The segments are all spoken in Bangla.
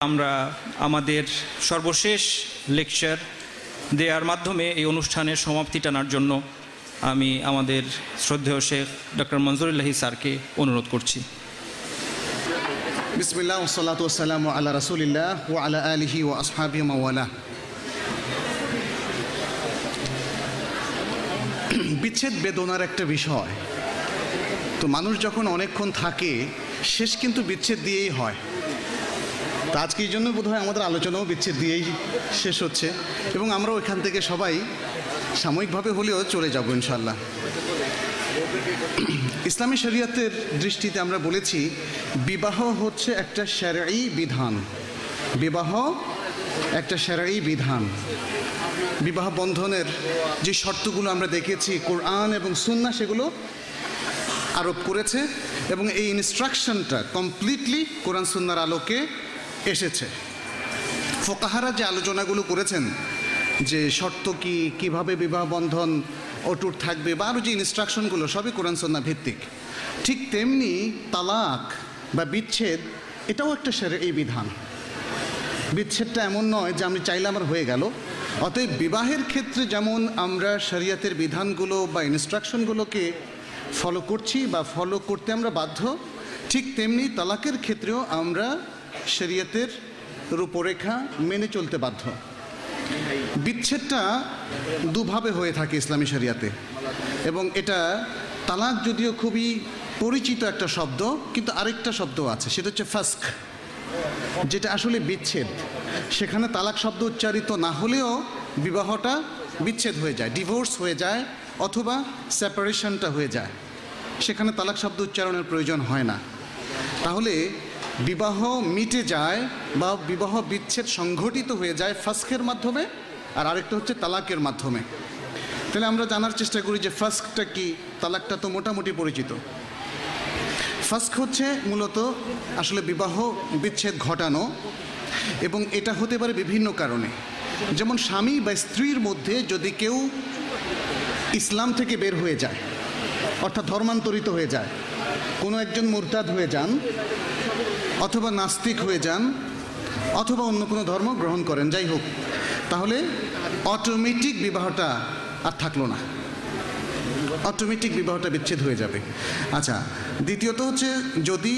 আমরা আমাদের সর্বশেষ লেকচার দেওয়ার মাধ্যমে এই অনুষ্ঠানের সমাপ্তি টানার জন্য আমি আমাদের শ্রদ্ধেয় শেখ ডক্টর মঞ্জুরুল্লাহি স্যারকে অনুরোধ করছি। ও আলা বিচ্ছেদ বেদনার একটা বিষয়। তো মানুষ যখন অনেকক্ষণ থাকে, শেষ কিন্তু বিচ্ছেদ দিয়েই হয়। তো আজকে এই জন্য বোধহয় আমাদের আলোচনাও বিচ্ছেদ দিয়েই শেষ হচ্ছে। এবং আমরা ওইখান থেকে সবাই সাময়িকভাবে হলেও চলে যাব ইনশাল্লাহ ইসলামী শরিয়াতের দৃষ্টিতে আমরা বলেছি, বিবাহ হচ্ছে একটা শ্যারাই বিধান। বিবাহ একটা শ্যারাই বিধান। বিবাহ বন্ধনের যে শর্তগুলো আমরা দেখেছি, কোরআন এবং সুন্না সেগুলো আরোপ করেছে এবং এই ইনস্ট্রাকশনটা কমপ্লিটলি কোরআন সুন্নার আলোকে এসেছে। ফোকাহারা যে আলোচনাগুলো করেছেন, যে শর্ত কি, কীভাবে বিবাহ বন্ধন অটুট থাকবে বা আরও যে ইনস্ট্রাকশনগুলো সবই কোরআন সন্না ভিত্তিক। ঠিক তেমনি তালাক বা বিচ্ছেদ, এটাও একটা সেরে এই বিধান। বিচ্ছেদটা এমন নয় যে আমি চাইলে আমার হয়ে গেল। অতএব বিবাহের ক্ষেত্রে যেমন আমরা শরিয়াতের বিধানগুলো বা ইনস্ট্রাকশনগুলোকে ফলো করছি বা ফলো করতে আমরা বাধ্য, ঠিক তেমনি তালাকের ক্ষেত্রেও আমরা শরিয়তের রূপরেখা মেনে চলতে বাধ্য। বিচ্ছেদটা দুভাবে হয়ে থাকে ইসলামী শরিয়াতে। এবং এটা তালাক যদিও খুবই পরিচিত একটা শব্দ, কিন্তু আরেকটা শব্দ আছে, সেটা হচ্ছে ফাস্ক, যেটা আসলে বিচ্ছেদ। সেখানে তালাক শব্দ উচ্চারিত না হলেও বিবাহটা বিচ্ছেদ হয়ে যায় ডিভোর্স হয়ে যায়, অথবা সেপারেশনটা হয়ে যায়। সেখানে তালাক শব্দ উচ্চারণের প্রয়োজন হয় না। তাহলে বিবাহ মিটে যায় বা বিবাহ বিচ্ছেদ সংঘটিত হয়ে যায় ফাস্কের মাধ্যমে, আর আরেকটা হচ্ছে তালাকের মাধ্যমে। তাহলে আমরা জানার চেষ্টা করি যে ফাস্কটা কি? তালাকটা তো মোটামুটি পরিচিত। ফাস্ক হচ্ছে মূলত আসলে বিবাহ বিচ্ছেদ ঘটানো, এবং এটা হতে পারে বিভিন্ন কারণে। যেমন স্বামী বা স্ত্রীর মধ্যে যদি কেউ ইসলাম থেকে বের হয়ে যায়, অর্থাৎ ধর্মান্তরিত হয়ে যায়, কোনো একজন মুরতাদ হয়ে যান অথবা নাস্তিক হয়ে যান, অথবা অন্য কোনো ধর্ম গ্রহণ করেন, যাই হোক, তাহলে অটোমেটিক বিবাহটা আর থাকল না। অটোমেটিক বিবাহটা বিচ্ছেদ হয়ে যাবে। আচ্ছা দ্বিতীয়ত হচ্ছে যদি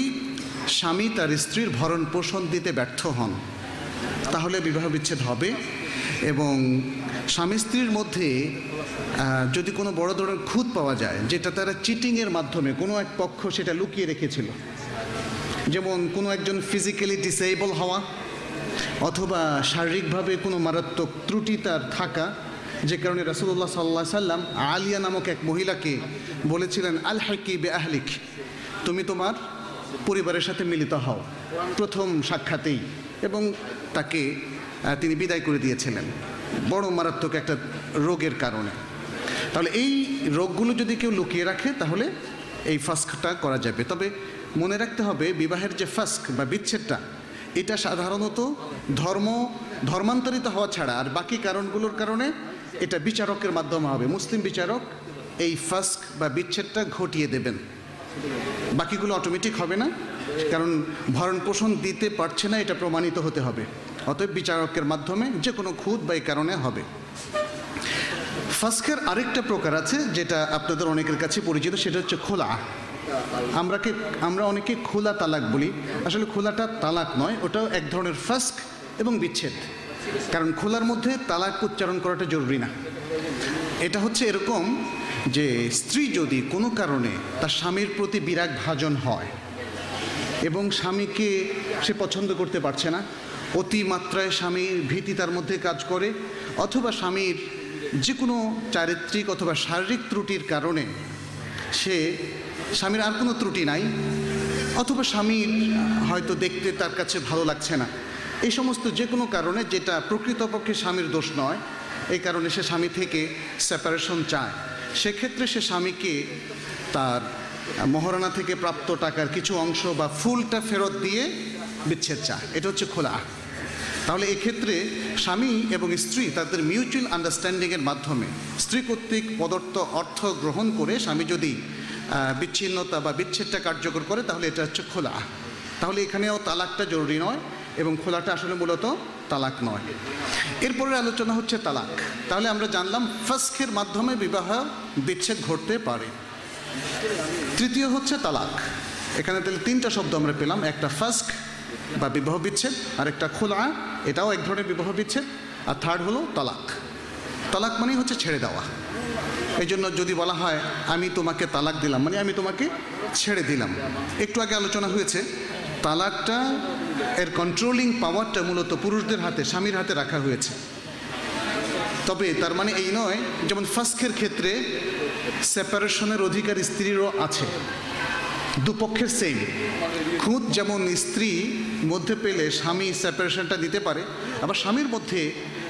স্বামী তার স্ত্রীর ভরণ পোষণ দিতে ব্যর্থ হন, তাহলে বিবাহ বিচ্ছেদ হবে এবং স্বামী স্ত্রীর মধ্যে যদি কোনো বড় ধরনের খুঁত পাওয়া যায়, যেটা তারা চিটিংয়ের মাধ্যমে কোনো এক পক্ষ সেটা লুকিয়ে রেখেছিল যেমন কোনো একজন ফিজিক্যালি ডিসেবল হওয়া অথবা শারীরিকভাবে কোনো মারাত্মক ত্রুটি তার থাকা, যে কারণে রাসুল্লাহ সাল্লাহ সাল্লাম আলিয়া নামক এক মহিলাকে বলেছিলেন, আল হাকি বে আহলিক তুমি তোমার পরিবারের সাথে মিলিত হও। প্রথম সাক্ষাতেই এবং তাকে তিনি বিদায় করে দিয়েছিলেন, বড় মারাত্মক একটা রোগের কারণে। তাহলে এই রোগগুলো যদি কেউ লুকিয়ে রাখে, তাহলে এই ফাস্কটা করা যাবে। তবে মনে রাখতে হবে, বিবাহের যে ফাস্ক বা বিচ্ছেদটা, এটা সাধারণত ধর্ম, ধর্মান্তরিত হওয়া ছাড়া, আর বাকি কারণগুলোর কারণে এটা বিচারকের মাধ্যমে হবে। মুসলিম বিচারক এই ফাস্ক বা বিচ্ছেদটা ঘটিয়ে দেবেন। বাকিগুলো অটোমেটিক হবে না, কারণ ভরণ পোষণ দিতে পারছে না, এটা প্রমাণিত হতে হবে। অতএব বিচারকের মাধ্যমে যে কোনো খুদ বা এই কারণে হবে। ফাস্কের আরেকটা প্রকার আছে, যেটা আপনাদের অনেকের কাছে পরিচিত, সেটা হচ্ছে খোলা। আমরা কে আমরা অনেকে খোলা তালাক বলি। আসলে খোলাটা তালাক নয়, ওটাও এক ধরনের ফাস্ক এবং বিচ্ছেদ। কারণ খোলার মধ্যে তালাক উচ্চারণ করাটা জরুরি না। এটা হচ্ছে এরকম যে স্ত্রী যদি কোনো কারণে তার স্বামীর প্রতি বিরাগ ভাজন হয় এবং স্বামীকে সে পছন্দ করতে পারছে না, অতিমাত্রায় স্বামীর ভীতি তার মধ্যে কাজ করে, অথবা স্বামীর যে কোনো চারিত্রিক অথবা শারীরিক ত্রুটির কারণে সে স্বামীর আর কোনো ত্রুটি নাই, অথবা স্বামীর হয়তো দেখতে তার কাছে ভালো লাগছে না। এই সমস্ত যে কোনো কারণে যেটা প্রকৃতপক্ষে স্বামীর দোষ নয়, এই কারণে সে স্বামী থেকে সেপারেশন চায়। সেক্ষেত্রে সে স্বামীকে তার মহারণা থেকে প্রাপ্ত টাকার কিছু অংশ বা ফুলটা ফেরত দিয়ে বিচ্ছেদ চায়। এটা হচ্ছে খোলা। তাহলে এক্ষেত্রে স্বামী এবং স্ত্রী তাদের মিউচুয়াল আন্ডারস্ট্যান্ডিংয়ের মাধ্যমে স্ত্রী কর্তৃক প্রদত্ত অর্থ গ্রহণ করে স্বামী যদি বিচ্ছিন্নতা বা বিচ্ছেদটা কার্যকর করে, তাহলে এটা হচ্ছে খোলা। তাহলে এখানেও তালাকটা জরুরি নয়, এবং খোলাটা আসলে মূলত তালাক নয়। এরপরে আলোচনা হচ্ছে তালাক। তাহলে আমরা জানলাম ফাস্কের মাধ্যমে বিবাহ বিচ্ছেদ ঘটতে পারে। তৃতীয় হচ্ছে তালাক। এখানে তাহলে তিনটা শব্দ আমরা পেলাম, একটা ফাস্ক বা বিবাহ বিচ্ছেদ আর একটা খোলা, এটাও এক ধরনের বিবাহ বিচ্ছেদ, আর থার্ড হলো তালাক। তালাক মানেই হচ্ছে ছেড়ে দেওয়া। এই জন্য যদি বলা হয়, আমি তোমাকে তালাক দিলাম মানে আমি তোমাকে ছেড়ে দিলাম। একটু আগে আলোচনা হয়েছে, তালাকটা এর কন্ট্রোলিং পাওয়ারটা মূলত পুরুষদের হাতে, স্বামীর হাতে রাখা হয়েছে। তবে তার মানে এই নয়, যেমন ফাস্কের ক্ষেত্রে সেপারেশনের অধিকার স্ত্রীরও আছে। দুপক্ষের সেম খুঁত যেমন স্ত্রী মধ্যে পেলে স্বামী সেপারেশনটা দিতে পারে, আবার স্বামীর মধ্যে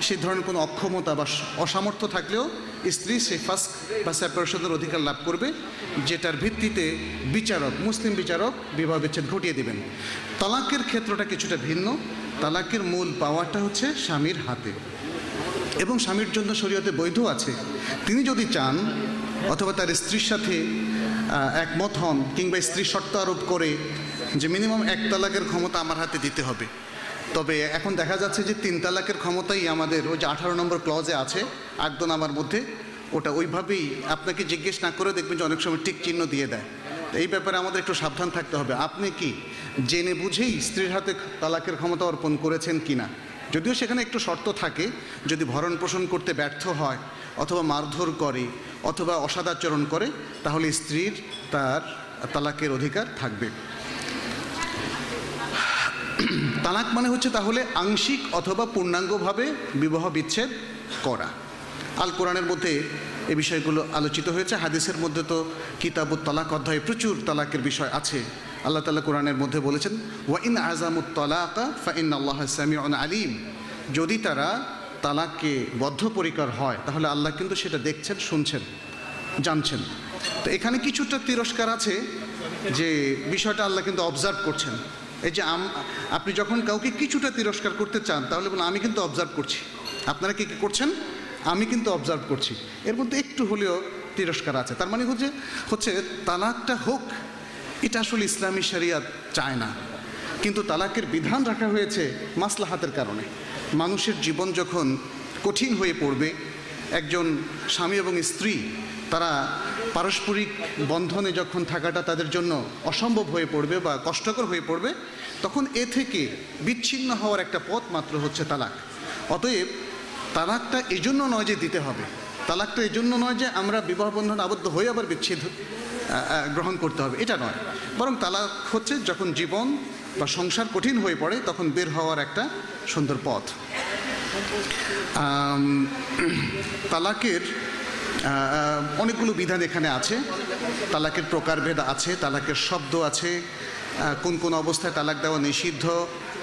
সেই ধরনের কোনো অক্ষমতা বা অসামর্থ্য থাকলেও স্ত্রী সেই ফাস্ক বা সেপারেশনের অধিকার লাভ করবে, যেটার ভিত্তিতে বিচারক, মুসলিম বিচারক বিবাহ বিচ্ছেদ ঘটিয়ে দেবেন। তালাকের ক্ষেত্রটা কিছুটা ভিন্ন। তালাকের মূল পাওয়ারটা হচ্ছে স্বামীর হাতে। এবং স্বামীর জন্য শরীয়তে বৈধ আছে। তিনি যদি চান, অথবা তার স্ত্রীর সাথে একমত হন, কিংবা স্ত্রী শর্ত আরোপ করে যে মিনিমাম এক তালাকের ক্ষমতা আমার হাতে দিতে হবে। তবে এখন দেখা যাচ্ছে যে তিন তালাকের ক্ষমতাই আমাদের ওই যে আঠারো নম্বর ক্লজে আছে আমার মধ্যে। ওটা ওইভাবেই আপনাকে জিজ্ঞেস না করে দেখবেন যে অনেক সময় টিক চিহ্ন দিয়ে দেয়। এই ব্যাপারে আমাদের একটু সাবধান থাকতে হবে। আপনি কি জেনে বুঝেই স্ত্রীর হাতে তালাকের ক্ষমতা অর্পণ করেছেন কিনা? যদিও সেখানে একটু শর্ত থাকে, যদি ভরণ পোষণ করতে ব্যর্থ হয়, অথবা মারধর করে, অথবা অসদাচরণ করে, তাহলে স্ত্রীর তার তালাকের অধিকার থাকবে। তালাক মানে হচ্ছে তাহলে আংশিক অথবা পূর্ণাঙ্গভাবে বিবাহ বিচ্ছেদ করা। আল কোরআনের মধ্যে এ বিষয়গুলো আলোচিত হয়েছে। হাদিসের মধ্যে তো কিতাবুত তালাক অধ্যায়ে প্রচুর তালাকের বিষয় আছে। আল্লাহ তালা কোরআনের মধ্যে বলেছেন ওয়াইন আজামুত তালাকা ফাইন আল্লাহ সামিউন আলিম। যদি তারা তালাককে বদ্ধপরিকর হয়, তাহলে আল্লাহ কিন্তু সেটা দেখছেন, শুনছেন, জানছেন। তো এখানে কিছুটা তিরস্কার আছে যে বিষয়টা আল্লাহ কিন্তু অবজার্ভ করছেন। এই যে আপনি যখন কাউকে কিছুটা তিরস্কার করতে চান, তাহলে বলুন, আমি কিন্তু অবজার্ভ করছি। আপনারা কি কি করছেন? আমি কিন্তু অবজার্ভ করছি। এর মধ্যে একটু হলেও তিরস্কার আছে। তার মানে হচ্ছে হচ্ছে তালাকটা হোক, এটা আসলে ইসলামী শরিয়াত চায় না। কিন্তু তালাকের বিধান রাখা হয়েছে মাসলাহাতের কারণে। মানুষের জীবন যখন কঠিন হয়ে পড়বে, একজন স্বামী এবং স্ত্রী, তারা পারস্পরিক বন্ধনে যখন থাকাটা তাদের জন্য অসম্ভব হয়ে পড়বে বা কষ্টকর হয়ে পড়বে, তখন এ থেকে বিচ্ছিন্ন হওয়ার একটা পথ মাত্র হচ্ছে তালাক। অতএব তালাকটা এই জন্য নয় যে দিতে হবে, তালাকটা এই জন্য নয় যে আমরা বিবাহ বন্ধন আবদ্ধ হয়ে আবার বিচ্ছেদ গ্রহণ করতে হবে, এটা নয়। বরং তালাক হচ্ছে যখন জীবন বা সংসার কঠিন হয়ে পড়ে, তখন বের হওয়ার একটা সুন্দর পথ। তালাকের অনেকগুলো বিধান এখানে আছে। তালাকের প্রকারভেদ আছে, তালাকের শব্দ আছে কোন কোন অবস্থায় তালাক দেওয়া নিষিদ্ধ,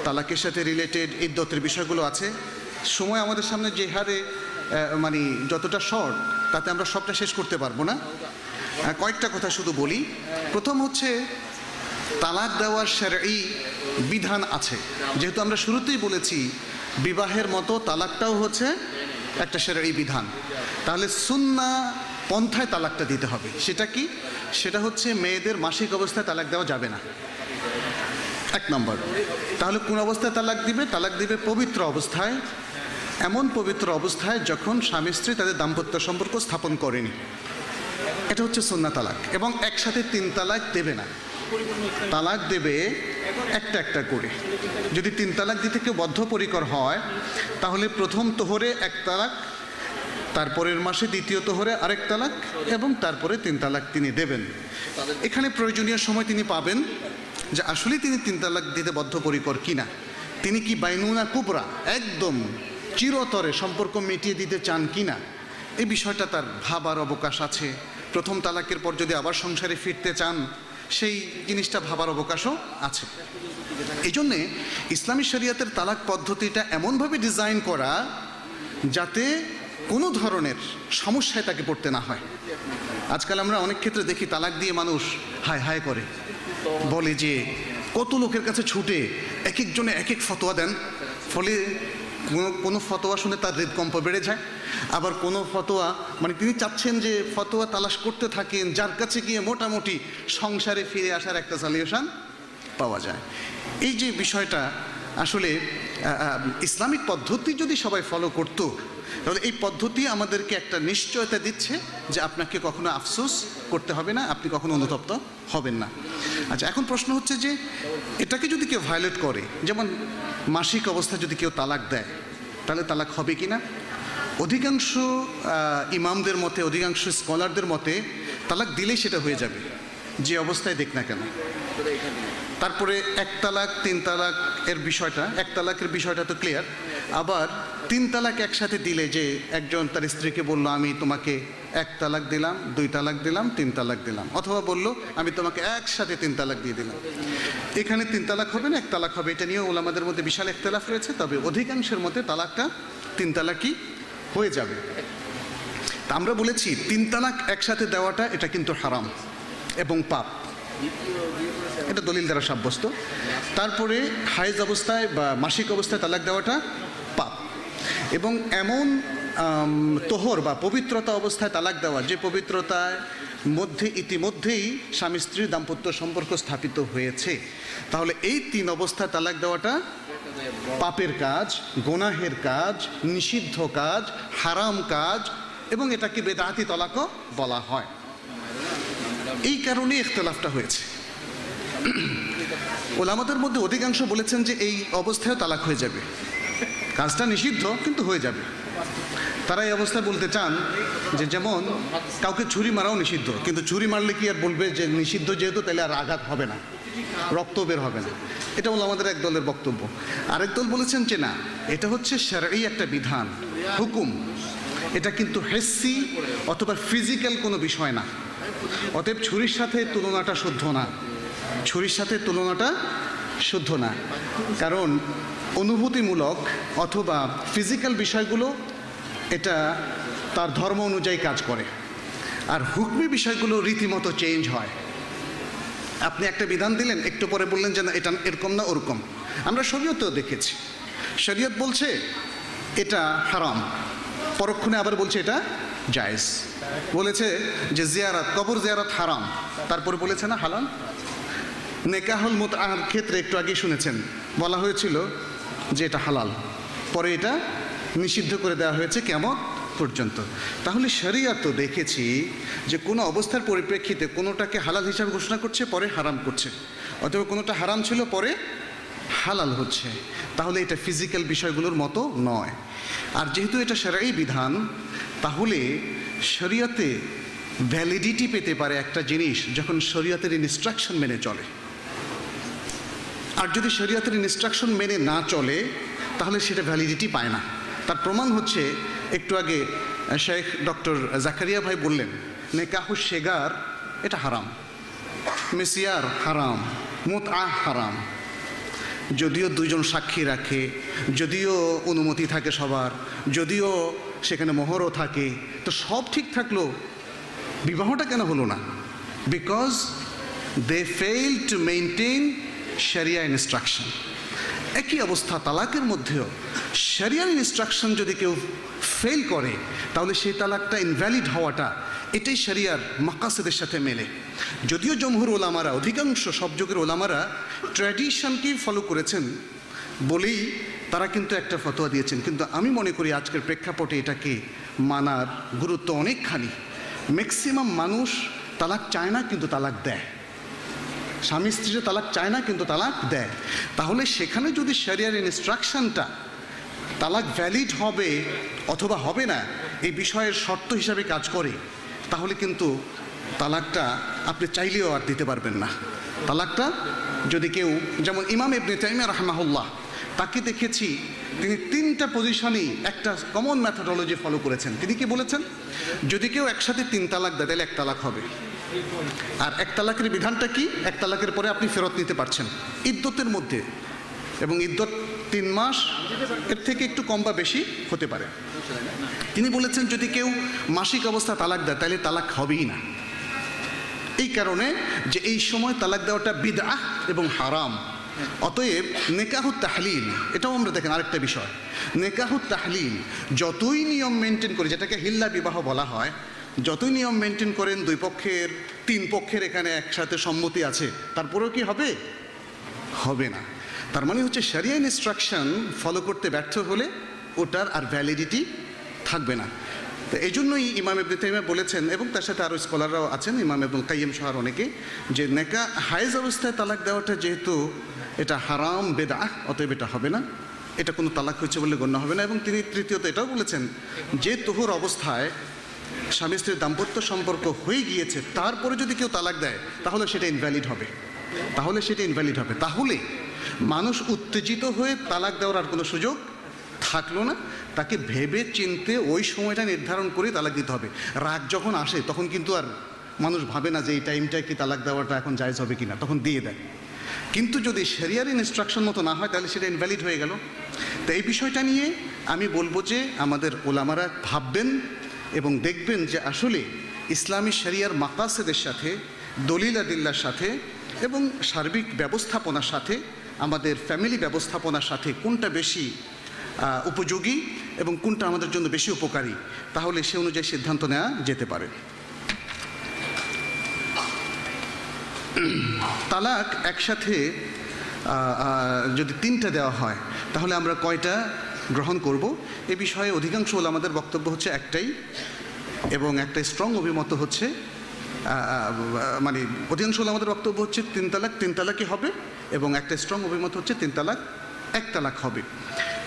তালাকের সাথে রিলেটেড ইদ্যতের বিষয়গুলো আছে। সময় আমাদের সামনে যে হারে মানে যতটা শর্ট তাতে আমরা সবটা শেষ করতে পারব না। কয়েকটা কথা শুধু বলি। প্রথম হচ্ছে, তালাক দেওয়ার সের এই বিধান আছে। যেহেতু আমরা শুরুতেই বলেছি, বিবাহের মতো তালাকটাও হচ্ছে একটা সেরাই বিধান। তাহলে সুন্না পন্থায় তালাকটা দিতে হবে। সেটা কি? সেটা হচ্ছে মেয়েদের মাসিক অবস্থায় তালাক দেওয়া যাবে না। এক নম্বর। তাহলে কোন অবস্থায় তালাক দিবে? তালাক দিবে পবিত্র অবস্থায়। এমন পবিত্র অবস্থায় যখন স্বামী স্ত্রী তাদের দাম্পত্য সম্পর্ক স্থাপন করেনি। এটা হচ্ছে সন্না তালাক। এবং একসাথে তিন তালাক দেবে না। তালাক দেবে একটা একটা করে। যদি তিন তালাক দিতে কেউ বদ্ধপরিকর হয়, তাহলে প্রথম তোহরে এক তালাক, তারপরের মাসে দ্বিতীয় তোহরে আরেক তালাক এবং তারপরে তিন তালাক তিনি দেবেন। এখানে প্রয়োজনীয় সময় তিনি পাবেন যে আসলেই তিনি তিন তালাক দিতে বদ্ধপরিকর কিনা। তিনি কি বাইনুনা কুবরা, একদম চিরতরে সম্পর্ক মিটিয়ে দিতে চান কিনা? এই বিষয়টা তার ভাবার অবকাশ আছে। প্রথম তালাকের পর যদি আবার সংসারে ফিরতে চান সেই জিনিসটা ভাবার অবকাশও আছে। এই জন্যে ইসলামী শরিয়াতের তালাক পদ্ধতিটা এমনভাবে ডিজাইন করা যাতে কোনো ধরনের সমস্যায় তাকে পড়তে না হয়। আজকাল আমরা অনেক ক্ষেত্রে দেখি তালাক দিয়ে মানুষ হায় হায় করে। বলে যে, কত লোকের কাছে ছুটে এক একজনে এক এক ফতোয়া দেন। ফলে কোনো কোনো ফতোয়া শুনে তার হৃদকম্প বেড়ে যায়। আবার কোনো ফতোয়া মানে তিনি চাচ্ছেন যে ফতোয়া তালাশ করতে থাকেন, যার কাছে গিয়ে মোটামুটি সংসারে ফিরে আসার একটা সলিউশন পাওয়া যায়। এই যে বিষয়টা, আসলে ইসলামিক পদ্ধতি যদি সবাই ফলো করত, তাহলে এই পদ্ধতি আমাদেরকে একটা নিশ্চয়তা দিচ্ছে যে আপনাকে কখনো আফসোস করতে হবে না, আপনি কখনো অনুতপ্ত হবেন না। আচ্ছা এখন প্রশ্ন হচ্ছে যে এটাকে যদি কেউ ভায়োলেট করে, যেমন মাসিক অবস্থা যদি কেউ তালাক দেয়, তাহলে তালাক হবে কি না অধিকাংশ ইমামদের মতে, অধিকাংশ স্কলারদের মতে তালাক দিলেই সেটা হয়ে যাবে, যে অবস্থায় দেখ না কেন। তারপরে এক তালাক, তিন তালাক এর বিষয়টা, এক তালাকের বিষয়টা তো ক্লিয়ার আবার তিন তালাক একসাথে দিলে যে একজন তার স্ত্রীকে বলল, আমি তোমাকে এক তালাক দিলাম, দুই তালাক দিলাম, তিন তালাক দিলাম। অথবা বলল, আমি তোমাকে একসাথে তিন তালাক দিয়ে দিলাম। এখানে তিন তালাক হবে না, এক তালাক হবে। এটা নিয়েও ওলামাদের মধ্যে বিশাল একতলাফ রয়েছে, তবে অধিকাংশের মতে তালাকটা তিন তালাকই হয়ে যাবে। তা আমরা বলেছি, তিন তালাক একসাথে দেওয়াটা এটা কিন্তু হারাম এবং পাপ। এটা দলিল দ্বারা সাব্যস্ত। তারপরে হাইজ অবস্থায় বা মাসিক অবস্থায় তালাক দেওয়াটা এবং এমন তোহর বা পবিত্রতা অবস্থায় তালাক দেওয়া, যে পবিত্রতায় মধ্যে, ইতিমধ্যেই স্বামী স্ত্রীর দাম্পত্য সম্পর্ক স্থাপিত হয়েছে। তাহলে এই তিন অবস্থায় তালাক দেওয়াটা পাপের কাজ, গোনাহের কাজ, নিষিদ্ধ কাজ, হারাম কাজ এবং এটাকে বেদাহাতি তলাকও বলা হয়। এই কারণে ইখতলাফটা হয়েছে। ওলামাদের মধ্যে অধিকাংশ বলেছেন যে এই অবস্থায় তালাক হয়ে যাবে। কাজটা নিষিদ্ধ, কিন্তু হয়ে যাবে। তারা এই অবস্থায় বলতে চান যে যেমন কাউকে ছুরি মারাও নিষিদ্ধ, কিন্তু ছুরি মারলে কি আর বলবে যে নিষিদ্ধ যেহেতু, তাহলে আর আঘাত হবে না, রক্ত বের হবে না। এটা হলো আমাদের এক দলের বক্তব্য। আরেক দল বলেছেন যে না, এটা হচ্ছে সারাই একটা বিধান, হুকুম। এটা কিন্তু হেসি অথবা ফিজিক্যাল কোনো বিষয় না। অতএব ছুরির সাথে তুলনাটা শুদ্ধ না। ছুরির সাথে তুলনাটা শুদ্ধ না। কারণ অনুভূতিমূলক অথবা ফিজিক্যাল বিষয়গুলো এটা তার ধর্ম অনুযায়ী কাজ করে। আর হুকমি বিষয়গুলো রীতিমতো চেঞ্জ হয়। আপনি একটা বিধান দিলেন, একটু পরে বললেন যে না, এটা এরকম না ওরকম। আমরা শরীয়তেও দেখেছি। শরীয়ত বলছে, এটা হারাম। পরক্ষণে আবার বলছে, এটা জায়েজ। বলেছে যে, জিয়ারাত, কবর জিয়ারাত হারাম। তারপরে বলেছে না, হালাল? নেকাহুল মুতআর ক্ষেত্রে একটু আগে শুনেছেন। বলা হয়েছিল যে এটা হালাল। পরে এটা নিষিদ্ধ করে দেওয়া হয়েছে কেমন পর্যন্ত। তাহলে শরিয়াত তো দেখেছি যে কোনো অবস্থার পরিপ্রেক্ষিতে কোনোটাকে হালাল হিসাবে ঘোষণা করছে, পরে হারাম করছে। অথবা কোনোটা হারাম ছিল, পরে হালাল হচ্ছে। তাহলে এটা ফিজিক্যাল বিষয়গুলোর মতো নয়। আর যেহেতু এটা সেরাই বিধান, তাহলে শরিয়াতে ভ্যালিডিটি পেতে পারে একটা জিনিস যখন শরিয়াতের ইনস্ট্রাকশন মেনে চলে। আর যদি শরিয়াতের ইনস্ট্রাকশন মেনে না চলে, তাহলে সেটা ভ্যালিডিটি পায় না। তার প্রমাণ হচ্ছে, একটু আগে শেখ ডক্টর জাকারিয়া ভাই বললেন, নেকাহু শেগার, এটা হারাম। মেসিয়ার হারাম মুত আহ হারাম। যদিও দুজন সাক্ষী রাখে, যদিও অনুমতি থাকে সবার, যদিও সেখানে মোহরও থাকে, তো সব ঠিক থাকল, বিবাহটা কেন হলো না? Because they fail to maintain শরিয়া ইনস্ট্রাকশন একই অবস্থা তালাকের মধ্যেও। শরিয়ার ইনস্ট্রাকশন যদি কেউ ফেল করে, তাহলে সেই তালাকটা ইনভ্যালিড হওয়াটা, এটাই শরিয়ার মাকাসেদের সাথে মেলে। যদিও জমহুর ওলামারা, অধিকাংশ সব যুগের ওলামারা ট্র্যাডিশনকেই ফলো করেছেন বলেই তারা কিন্তু একটা ফতোয়া দিয়েছেন। কিন্তু আমি মনে করি আজকের প্রেক্ষাপটে এটাকে মানার গুরুত্ব অনেকখানি। ম্যাক্সিমাম মানুষ তালাক চায় না, কিন্তু তালাক দেয়। স্বামী স্ত্রীরা তালাক চায় না, কিন্তু তালাক দেয়। তাহলে সেখানে যদি শরিয়ার ইনস্ট্রাকশনটা তালাক ভ্যালিড হবে অথবা হবে না, এই বিষয়ের শর্ত হিসাবে কাজ করে, তাহলে কিন্তু তালাকটা আপনি চাইলেও আর দিতে পারবেন না। তালাকটা যদি কেউ, যেমন ইমাম ইবনে তাইমিয়া রহমাহুল্লাহ, তাকে দেখেছি, তিনি তিনটা পজিশনেই একটা কমন ম্যাথোডলজি ফলো করেছেন। তিনি কি বলেছেন? যদি কেউ একসাথে তিন তালাক দেয়, তাহলে এক তালাক হবে। আর এক তালাকের বিধানটা কি? এক তালাকের পরে আপনি ফেরত নিতে পারছেন। ইদ্যতের মধ্যে। এবং ইদ্যত তিন মাস, এর থেকে একটু কম বা বেশি হতে পারে। তিনি বলেছেন, যদি কেউ মাসিক অবস্থা তালাক দেয়, তাহলে তালাক হবেই না। এই কারণে যে এই সময় তালাক দেওয়াটা বিদআহ এবং হারাম। অতএব নেকাহু তাহলিল, এটাও আমরা দেখেন আরেকটা বিষয়। নেকাহু তাহলিল, যতই নিয়ম মেনটেন করে, যেটাকে হিল্লা বিবাহ বলা হয় যতই নিয়ম মেনটেন করেন, দুই পক্ষের, তিন পক্ষের এখানে একসাথে সম্মতি আছে, তারপরেও কি হবে? হবে না। তার মানে হচ্ছে সারিয়া ইনস্ট্রাকশন ফলো করতে ব্যর্থ হলে ওটার আর ভ্যালিডিটি থাকবে না। তো এই জন্যই ইমাম ইবনে তাইমিয়া বলেছেন, এবং তার সাথে আরও স্কলাররাও আছেন, ইমাম এবং কাইম শহর অনেকে, যে নেকা হায়েজ অবস্থায় তালাক দেওয়াটা যেহেতু এটা হারাম বেদা অতএব এটা হবে না। এটা কোনো তালাক হয়েছে বলে গণ্য হবে না। এবং তিনি তৃতীয়ত এটাও বলেছেন যে তোহর অবস্থায় স্বামী স্ত্রীর দাম্পত্য সম্পর্ক হয়ে গিয়েছে, তারপরে যদি কেউ তালাক দেয়, তাহলে সেটা ইনভ্যালিড হবে। তাহলে সেটা ইনভ্যালিড হবে। তাহলে মানুষ উত্তেজিত হয়ে তালাক দেওয়ার আর কোনো সুযোগ থাকল না। তাকে ভেবে চিনতে ওই সময়টা নির্ধারণ করে তালাক দিতে হবে। রাগ যখন আসে, তখন কিন্তু আর মানুষ ভাবে না যে এই টাইমটায় কি তালাক দেওয়াটা এখন জায়জ হবে কিনা, তখন দিয়ে দেয়। কিন্তু যদি শেরিয়ার ইনস্ট্রাকশন মতো না হয়, তাহলে সেটা ইনভ্যালিড হয়ে গেল। তো এই বিষয়টা নিয়ে আমি বলব যে আমাদের ওলামারা ভাববেন এবং দেখবেন যে আসলে ইসলামী শরিয়ার মাকাসেদের সাথে, দলিল আদিল্লার সাথে এবং সার্বিক ব্যবস্থাপনার সাথে, আমাদের ফ্যামিলি ব্যবস্থাপনার সাথে কোনটা বেশি উপযোগী এবং কোনটা আমাদের জন্য বেশি উপকারী, তাহলে সে অনুযায়ী সিদ্ধান্ত নেওয়া যেতে পারে। তালাক একসাথে যদি তিনটা দেওয়া হয়, তাহলে আমরা কয়টা গ্রহণ করব। এ বিষয়ে অধিকাংশ হল আমাদের বক্তব্য হচ্ছে একটাই এবং একটা স্ট্রং অভিমত হচ্ছে মানে অধিকাংশ হল আমাদের বক্তব্য হচ্ছে তিন তালাক, তিন তালাকই হবে এবং একটা স্ট্রং অভিমত হচ্ছে তিন তালাক, এক তালাক হবে।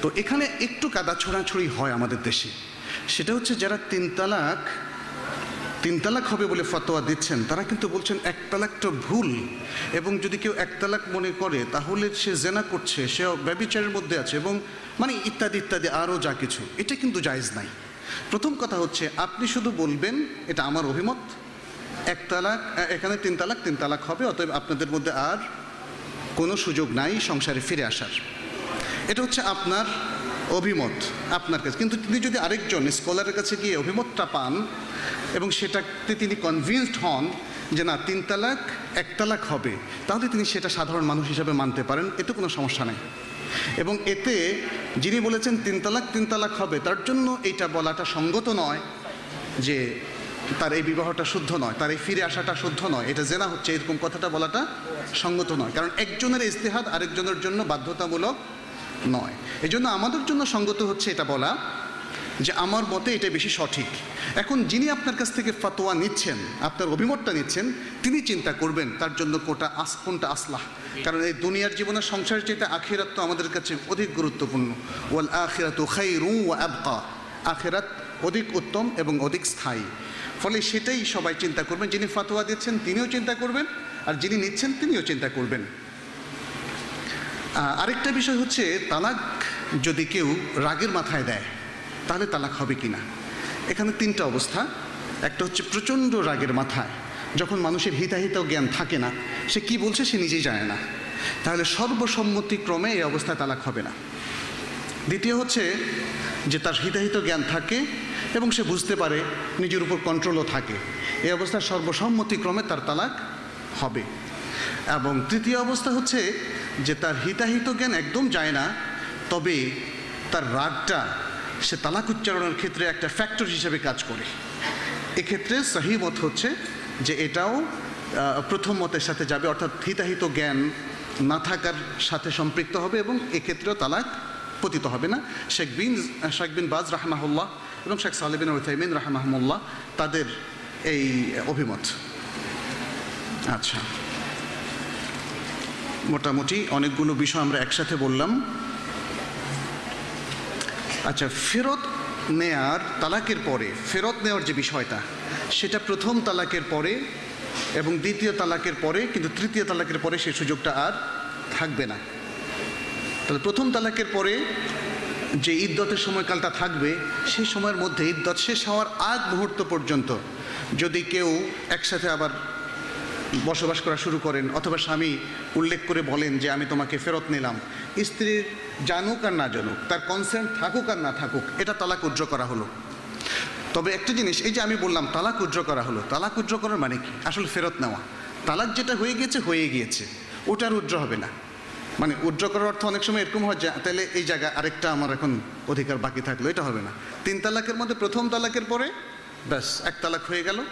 তো এখানে একটু কাদা ছোড়াছড়ি হয় আমাদের দেশে। সেটা হচ্ছে যারা তিন তালাক তিন তালাক হবে বলে ফতোয়া দিচ্ছেন। তারা কিন্তু বলছেন এক তালাকটা ভুল এবং যদি কেউ এক তালাক মনে করে, তাহলে সে জেনা করছে, সে ব্যবিচারের মধ্যে আছে এবং মানে ইত্যাদি ইত্যাদি, আরও যা কিছু। এটা কিন্তু জায়েজ নাই। প্রথম কথা হচ্ছে, আপনি শুধু বলবেন, এটা আমার অভিমত, এক তালাক এখানে তিন তালাক তিন তালাক হবে, অতএব আপনাদের মধ্যে আর কোনো সুযোগ নাই সংসারে ফিরে আসার। এটা হচ্ছে আপনার অভিমত আপনার কাছে। কিন্তু তিনি যদি আরেকজন স্কলারের কাছে গিয়ে অভিমতটা পান এবং সেটাতে তিনি কনভিন্সড হন যে না, তিন তালাক, এক তালাক হবে, তাহলে তিনি সেটা সাধারণ মানুষ হিসাবে মানতে পারেন, এতে কোনো সমস্যা নেই। এবং এতে যিনি বলেছেন তিন তালাক তিন তালাক হবে, তার জন্য এইটা বলাটা সঙ্গত নয় যে তার এই বিবাহটা শুদ্ধ নয়, তার এই ফিরে আসাটা শুদ্ধ নয়, এটা জেনা হচ্ছে, এরকম কথাটা বলাটা সঙ্গত নয়। কারণ একজনের ইস্তেহাদ আরেকজনের জন্য বাধ্যতামূলক নয়। এই জন্য আমাদের জন্য সঙ্গত হচ্ছে এটা বলা যে আমার মতে এটা বেশি সঠিক। এখন যিনি আপনার কাছ থেকে ফাতোয়া নিচ্ছেন, আপনার অভিমতটা নিচ্ছেন, তিনি চিন্তা করবেন তার জন্য কোটা আস, কোনটা আসলাহ। কারণ এই দুনিয়ার জীবনের সংসার যেটা, আখিরাত তো আমাদের কাছে অধিক গুরুত্বপূর্ণ। ওয়াল আখিরাত খাইরু ওয়া আবকা। আখেরাত অধিক উত্তম এবং অধিক স্থায়ী। ফলে সেটাই সবাই চিন্তা করবেন। যিনি ফতোয়া দিচ্ছেন, তিনিও চিন্তা করবেন। আর যিনি নিচ্ছেন, তিনিও চিন্তা করবেন। আরেকটা বিষয় হচ্ছে, তালাক যদি কেউ রাগের মাথায় দেয়, তাহলে তালাক হবে কি না এখানে তিনটা অবস্থা। একটা হচ্ছে প্রচণ্ড রাগের মাথায়। যখন মানুষের হিতাহিত জ্ঞান থাকে না, সে কি বলছে সে নিজেই জানে না। তাহলে সর্বসম্মতিক্রমে এই অবস্থায় তালাক হবে না। দ্বিতীয় হচ্ছে যে তার হিতাহিত জ্ঞান থাকে এবং সে বুঝতে পারে নিজের উপর কন্ট্রোলও থাকে। এই অবস্থায় সর্বসম্মতিক্রমে তার তালাক হবে। এবং তৃতীয় অবস্থা হচ্ছে যে তার হিতাহিত জ্ঞান একদম যায় না, তবে তার রাগটা সে তালাক উচ্চারণের ক্ষেত্রে একটা ফ্যাক্টর হিসেবে কাজ করে। এক্ষেত্রে সহি মত হচ্ছে যে এটাও প্রথম মতের সাথে যাবে, অর্থাৎ হিতাহিত জ্ঞান না থাকার সাথে সম্পৃক্ত হবে এবং এক্ষেত্রেও তালাক পতিত হবে না। শেখ বিন শেখ বিন বাজ রাহমাহুল্লাহ এবং শেখ সালেবিন ওথাইমিন রাহমাহমুল্লাহ তাদের এই অভিমত। আচ্ছা। মোটামুটি অনেকগুলো বিষয় আমরা একসাথে বললাম। আচ্ছা ফেরত নেয়ার তালাকের পরে, ফেরত নেওয়ার যে বিষয়টা, সেটা প্রথম তালাকের পরে এবং দ্বিতীয় তালাকের পরে, কিন্তু তৃতীয় তালাকের পরে সেই সুযোগটা আর থাকবে না। তাহলে প্রথম তালাকের পরে যে ইদ্যতের সময়কালটা থাকবে সেই সময়ের মধ্যে ইদ্যত শেষ হওয়ার আগ মুহূর্ত পর্যন্ত যদি কেউ একসাথে আবার বসবাস করা শুরু করেন অথবা স্বামী উল্লেখ করে বলেন যে আমি তোমাকে ফেরত নিলাম। স্ত্রীর জানুক আর না জানুক, তার কনসেন্ট থাকুক আর না থাকুক, এটা তালাক উজ্জ্ব করা হলো। তবে একটা জিনিস, এই যে আমি বললাম তালাক উজ্জ্ব করা হলো, তালাক উজ্জ্ব করার মানে কি? আসলে ফেরত নেওয়া। তালাক যেটা হয়ে গিয়েছে হয়ে গিয়েছে। ওটা আর উজ্জ্ব হবে না। মানে উজ্জ্ব করার অর্থ অনেক সময় এরকম হয় তাহলে এই জায়গা আরেকটা আমার এখন অধিকার বাকি থাকল, এটা হবে না। তিন তালাকের মধ্যে প্রথম তালাকের পরে, ব্যাস, এক তালাক হয়ে গেল।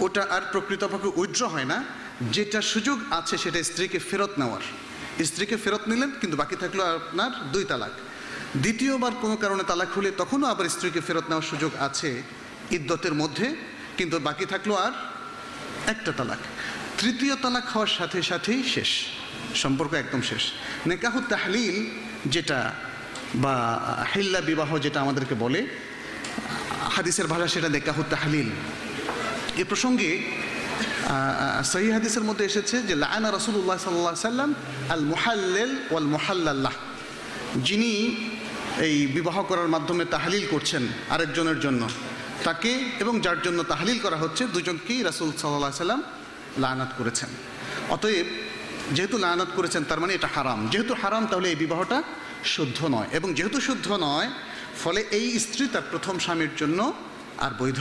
ওটা আর প্রকৃতপক্ষে উজ্জ্ব হয় না। যেটা সুযোগ আছে সেটা স্ত্রীকে ফেরত নেওয়ার। স্ত্রীকে ফেরত নিলেন, কিন্তু বাকি থাকল আপনার দুই তালাক। দ্বিতীয়বার কোনো কারণে তালাক হলে তখনও আবার স্ত্রীকে ফেরত নেওয়ার সুযোগ আছে ইদ্যতের মধ্যে, কিন্তু বাকি থাকল আর একটা তালাক। তৃতীয় তালাক হওয়ার সাথে সাথেই শেষ। সম্পর্ক একদম শেষ। নেকাহু তাহলিল যেটা বা হিল্লা বিবাহ যেটা আমাদেরকে বলে, হাদিসের ভাষা সেটা নেকাহু তাহলিল। এ প্রসঙ্গে সহি হাদিসের মধ্যে এসেছে যে লায়না রসুল্লাহ সাল্লাহ সাল্লাম আল মুহাল্লেল ওয়াল মুহাল্লাল্লাহ যিনি এই বিবাহ করার মাধ্যমে তাহালিল করছেন আরেকজনের জন্য। তাকে এবং যার জন্য তাহালিল করা হচ্ছে, দুজনকেই রাসুল সাল্লাহ সাল্লাম লায়নাত করেছেন। অতএব, যেহেতু লায়নাত করেছেন, তার মানে এটা হারাম। যেহেতু হারাম, তাহলে এই বিবাহটা শুদ্ধ নয়। এবং যেহেতু শুদ্ধ নয়, ফলে এই স্ত্রী তার প্রথম স্বামীর জন্য আর বৈধ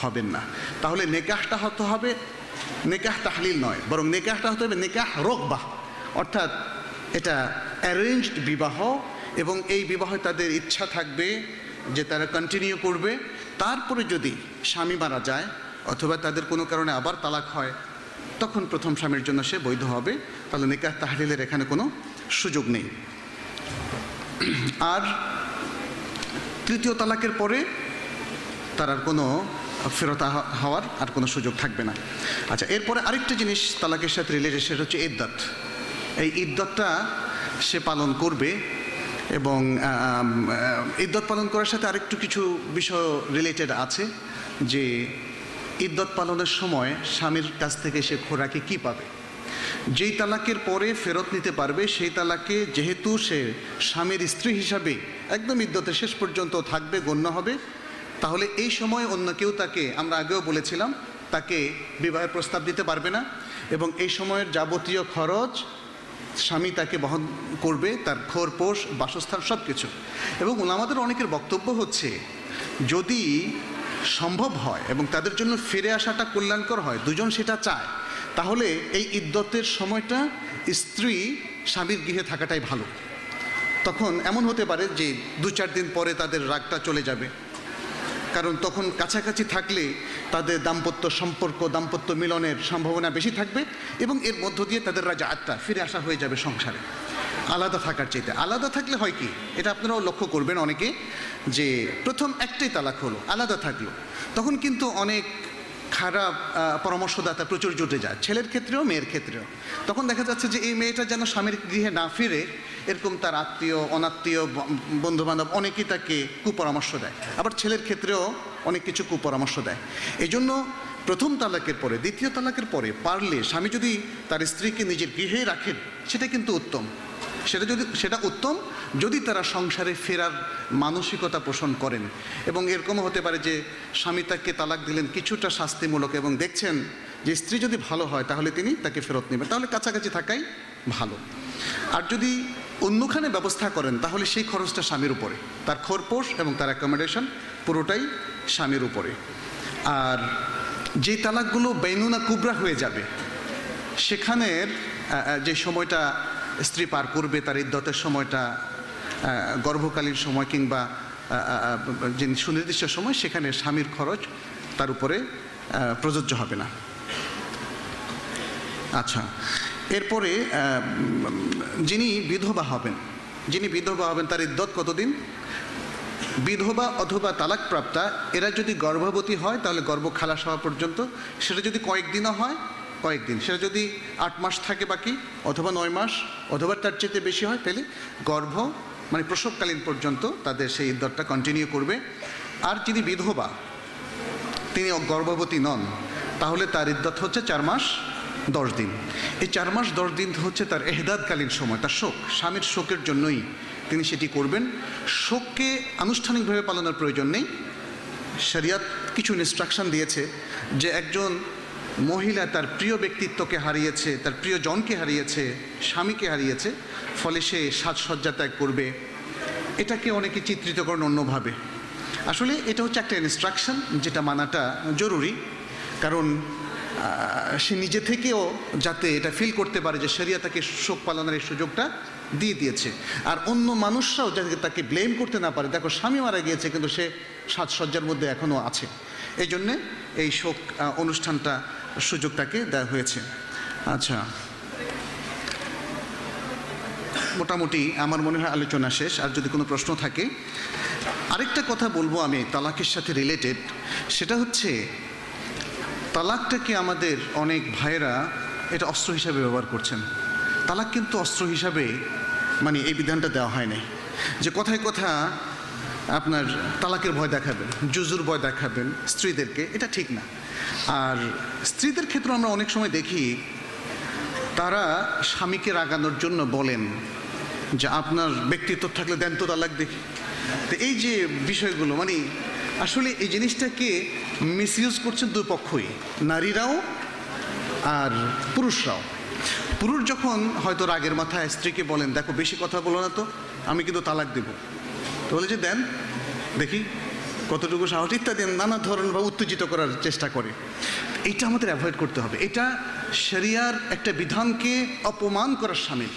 হবেন না। তাহলে নেকাহটা হতে হবে, নেকাহ তাহলিল নয়, বরং নেকাহটা হতে হবে নেকাহ রোকবাহ অর্থাৎ এটা অ্যারেঞ্জড বিবাহ এবং এই বিবাহে তাদের ইচ্ছা থাকবে যে তারা কন্টিনিউ করবে। তারপরে যদি স্বামী মারা যায় অথবা তাদের কোনো কারণে আবার তালাক হয়, তখন প্রথম স্বামীর জন্য সে বৈধ হবে। তাহলে নিকাহ তাহলিলের এখানে কোনো সুযোগ নেই। আর তৃতীয় তালাকের পরে তার আর কোনো ফেরত হওয়ার আর কোনো সুযোগ থাকবে না। আচ্ছা এরপরে আরেকটা জিনিস তালাকের সাথে রিলেটেড সেটা হচ্ছে ইদ্যত এই ইদ্যতটা সে পালন করবে এবং ইদ্যত পালন করার সাথে আরেকটু কিছু বিষয় রিলেটেড আছে, যে ইদ্যত পালনের সময় স্বামীর কাছ থেকে সে খোরাকে কি পাবে? যেই তালাকের পরে ফেরত নিতে পারবে, সেই তালাকে যেহেতু সে স্বামীর স্ত্রী হিসাবে একদম ইদ্যতের শেষ পর্যন্ত থাকবে, গণ্য হবে তাহলে এই সময় অন্য কেউ তাকে, আমরা আগেও বলেছিলাম, তাকে বিবাহের প্রস্তাব দিতে পারবে না, এবং এই সময়ের যাবতীয় খরচ স্বামী তাকে বহন করবে, তার খোরপোষ বাসস্থান সব কিছু এবং ওনামাদের অনেকের বক্তব্য হচ্ছে, যদি সম্ভব হয় এবং তাদের জন্য ফিরে আসাটা কল্যাণকর হয়, দুজন সেটা চায়, তাহলে এই ইদ্যতের সময়টা স্ত্রী স্বামীর গৃহে থাকাটাই ভালো। তখন এমন হতে পারে যে দু চার দিন পরে তাদের রাগটা চলে যাবে। কারণ তখন কাছাকাছি থাকলে তাদের দাম্পত্য সম্পর্ক, দাম্পত্য মিলনের সম্ভাবনা বেশি থাকবে এবং এর মধ্য দিয়ে তাদের রাজা আত্মা ফিরে আসা হয়ে যাবে সংসারে। আলাদা থাকার চাইতে। আলাদা থাকলে হয় কি? এটা আপনারাও লক্ষ্য করবেন অনেকে যে প্রথম একটাই তালাক হলো, আলাদা থাকল। তখন কিন্তু অনেক খারাপ পরামর্শদাতা প্রচুর জুটে যায়। ছেলের ক্ষেত্রেও, মেয়ের ক্ষেত্রেও। তখন দেখা যাচ্ছে যে এই মেয়েটা যেন স্বামীর গৃহে না ফিরে এরকম তার আত্মীয়, অনাত্মীয় বন্ধু বান্ধব অনেকেই তাকে কুপরামর্শ দেয়। আবার ছেলের ক্ষেত্রেও অনেক কিছু কুপরামর্শ দেয়। এই জন্য প্রথম তালাকের পরে, দ্বিতীয় তালাকের পরে পারলে স্বামী যদি তার স্ত্রীকে নিজের গৃহে রাখেন, সেটা কিন্তু উত্তম। সেটা যদি, সেটা উত্তম যদি তারা সংসারে ফেরার মানসিকতা পোষণ করেন। এবং এরকমও হতে পারে যে স্বামী তাকে তালাক দিলেন কিছুটা শাস্তিমূলক এবং দেখছেন যে স্ত্রী যদি ভালো হয়, তাহলে তিনি তাকে ফেরত নেবেন। তাহলে কাছাকাছি থাকাই ভালো। আর যদি অন্যখানে ব্যবস্থা করেন, তাহলে সেই খরচটা স্বামীর উপরে। তার খোরপোষ এবং তার অ্যাকোমোডেশন পুরোটাই স্বামীর উপরে। আর যে তালাকগুলো বেনুনা কুবরা হয়ে যাবে, সেখানের যে সময়টা স্ত্রী পার করবে, তার ইদ্যতের সময়টা গর্ভকালীন সময় কিংবা যে সুনির্দিষ্ট সময়, সেখানে স্বামীর খরচ তার উপরে প্রযোজ্য হবে না। আচ্ছা এরপরে যিনি বিধবা হবেন, যিনি বিধবা হবেন, তার ইদ্যত কতদিন? বিধবা অথবা তালাকপ্রাপ্তা, এরা যদি গর্ভবতী হয়, তাহলে গর্ভ খালাস হওয়া পর্যন্ত। সেটা যদি কয়েকদিনও হয়, কয়েকদিন। সেটা যদি আট মাস থাকে বাকি, অথবা নয় মাস, অথবা তার চেয়ে বেশি হয়, তাহলে গর্ভ মানে প্রসবকালীন পর্যন্ত তাদের সেই ইদ্যতটা কন্টিনিউ করবে। আর যিনি বিধবা, তিনি গর্ভবতী নন, তাহলে তার ইদ্যত হচ্ছে চার মাস। দশ দিন। এই চার মাস দশ দিন হচ্ছে তার এহদাদকালীন সময়, তার শোক। স্বামীর শোকের জন্যই তিনি সেটি করবেন। শোককে আনুষ্ঠানিকভাবে পালনের প্রয়োজন নেই। শরিয়াত কিছু ইনস্ট্রাকশন দিয়েছে যে একজন মহিলা তার প্রিয় ব্যক্তিত্বকে হারিয়েছে, তার প্রিয় জনকে হারিয়েছে, স্বামীকে হারিয়েছে, ফলে সে সাজসজ্জা ত্যাগ করবে। এটাকে অনেকে চিত্রিত করেন অন্যভাবে। আসলে এটা হচ্ছে একটা ইনস্ট্রাকশন যেটা মানাটা জরুরি। কারণ সে নিজে থেকেও যাতে এটা ফিল করতে পারে যে শরিয়া তাকে শোক পালনের এই সুযোগটা দিয়ে দিয়েছে। আর অন্য মানুষরাও যাতে তাকে ব্লেম করতে না পারে। দেখো, স্বামী মারা গিয়েছে, কিন্তু সে সাজসজ্জার মধ্যে এখনও আছে। এই জন্যে এই শোক অনুষ্ঠানটা সুযোগ তাকে দেওয়া হয়েছে। আচ্ছা। মোটামুটি আমার মনে হয় আলোচনা শেষ। আর যদি কোনো প্রশ্ন থাকে, আরেকটা কথা বলব আমি, তালাকের সাথে রিলেটেড সেটা হচ্ছে তালাকটাকে আমাদের অনেক ভাইয়েরা এটা অস্ত্র হিসাবে ব্যবহার করছেন? তালাক কিন্তু অস্ত্র হিসাবে মানে এই বিধানটা দেওয়া হয় নাই। যে কথায় কথা আপনার তালাকের ভয় দেখাবেন, জুজুর ভয় দেখাবেন স্ত্রীদেরকে, এটা ঠিক না। আর স্ত্রীদের ক্ষেত্রে আমরা অনেক সময় দেখি, তারা স্বামীকে রাগানোর জন্য বলেন যে আপনার ব্যক্তিত্ব থাকলে দেন তো তালাক দেখি। তো এই যে বিষয়গুলো মানে আসলে এই জিনিসটাকে মিসইউজ করছেন দুই পক্ষই, নারীরাও আর পুরুষরাও। পুরুষ যখন হয়তো রাগের মাথায় স্ত্রীকে বলেন, দেখো, বেশি কথা বলো না তো, আমি কিন্তু তালাক দেব। তো বলে যে, দেন, দেখি কতটুকু সাহস, ইত্যাদি, নানা ধরনের বা উত্তেজিত করার চেষ্টা করে। এটা আমাদের অ্যাভয়েড করতে হবে। এটা শরিয়ার একটা বিধানকে অপমান করার সামিল,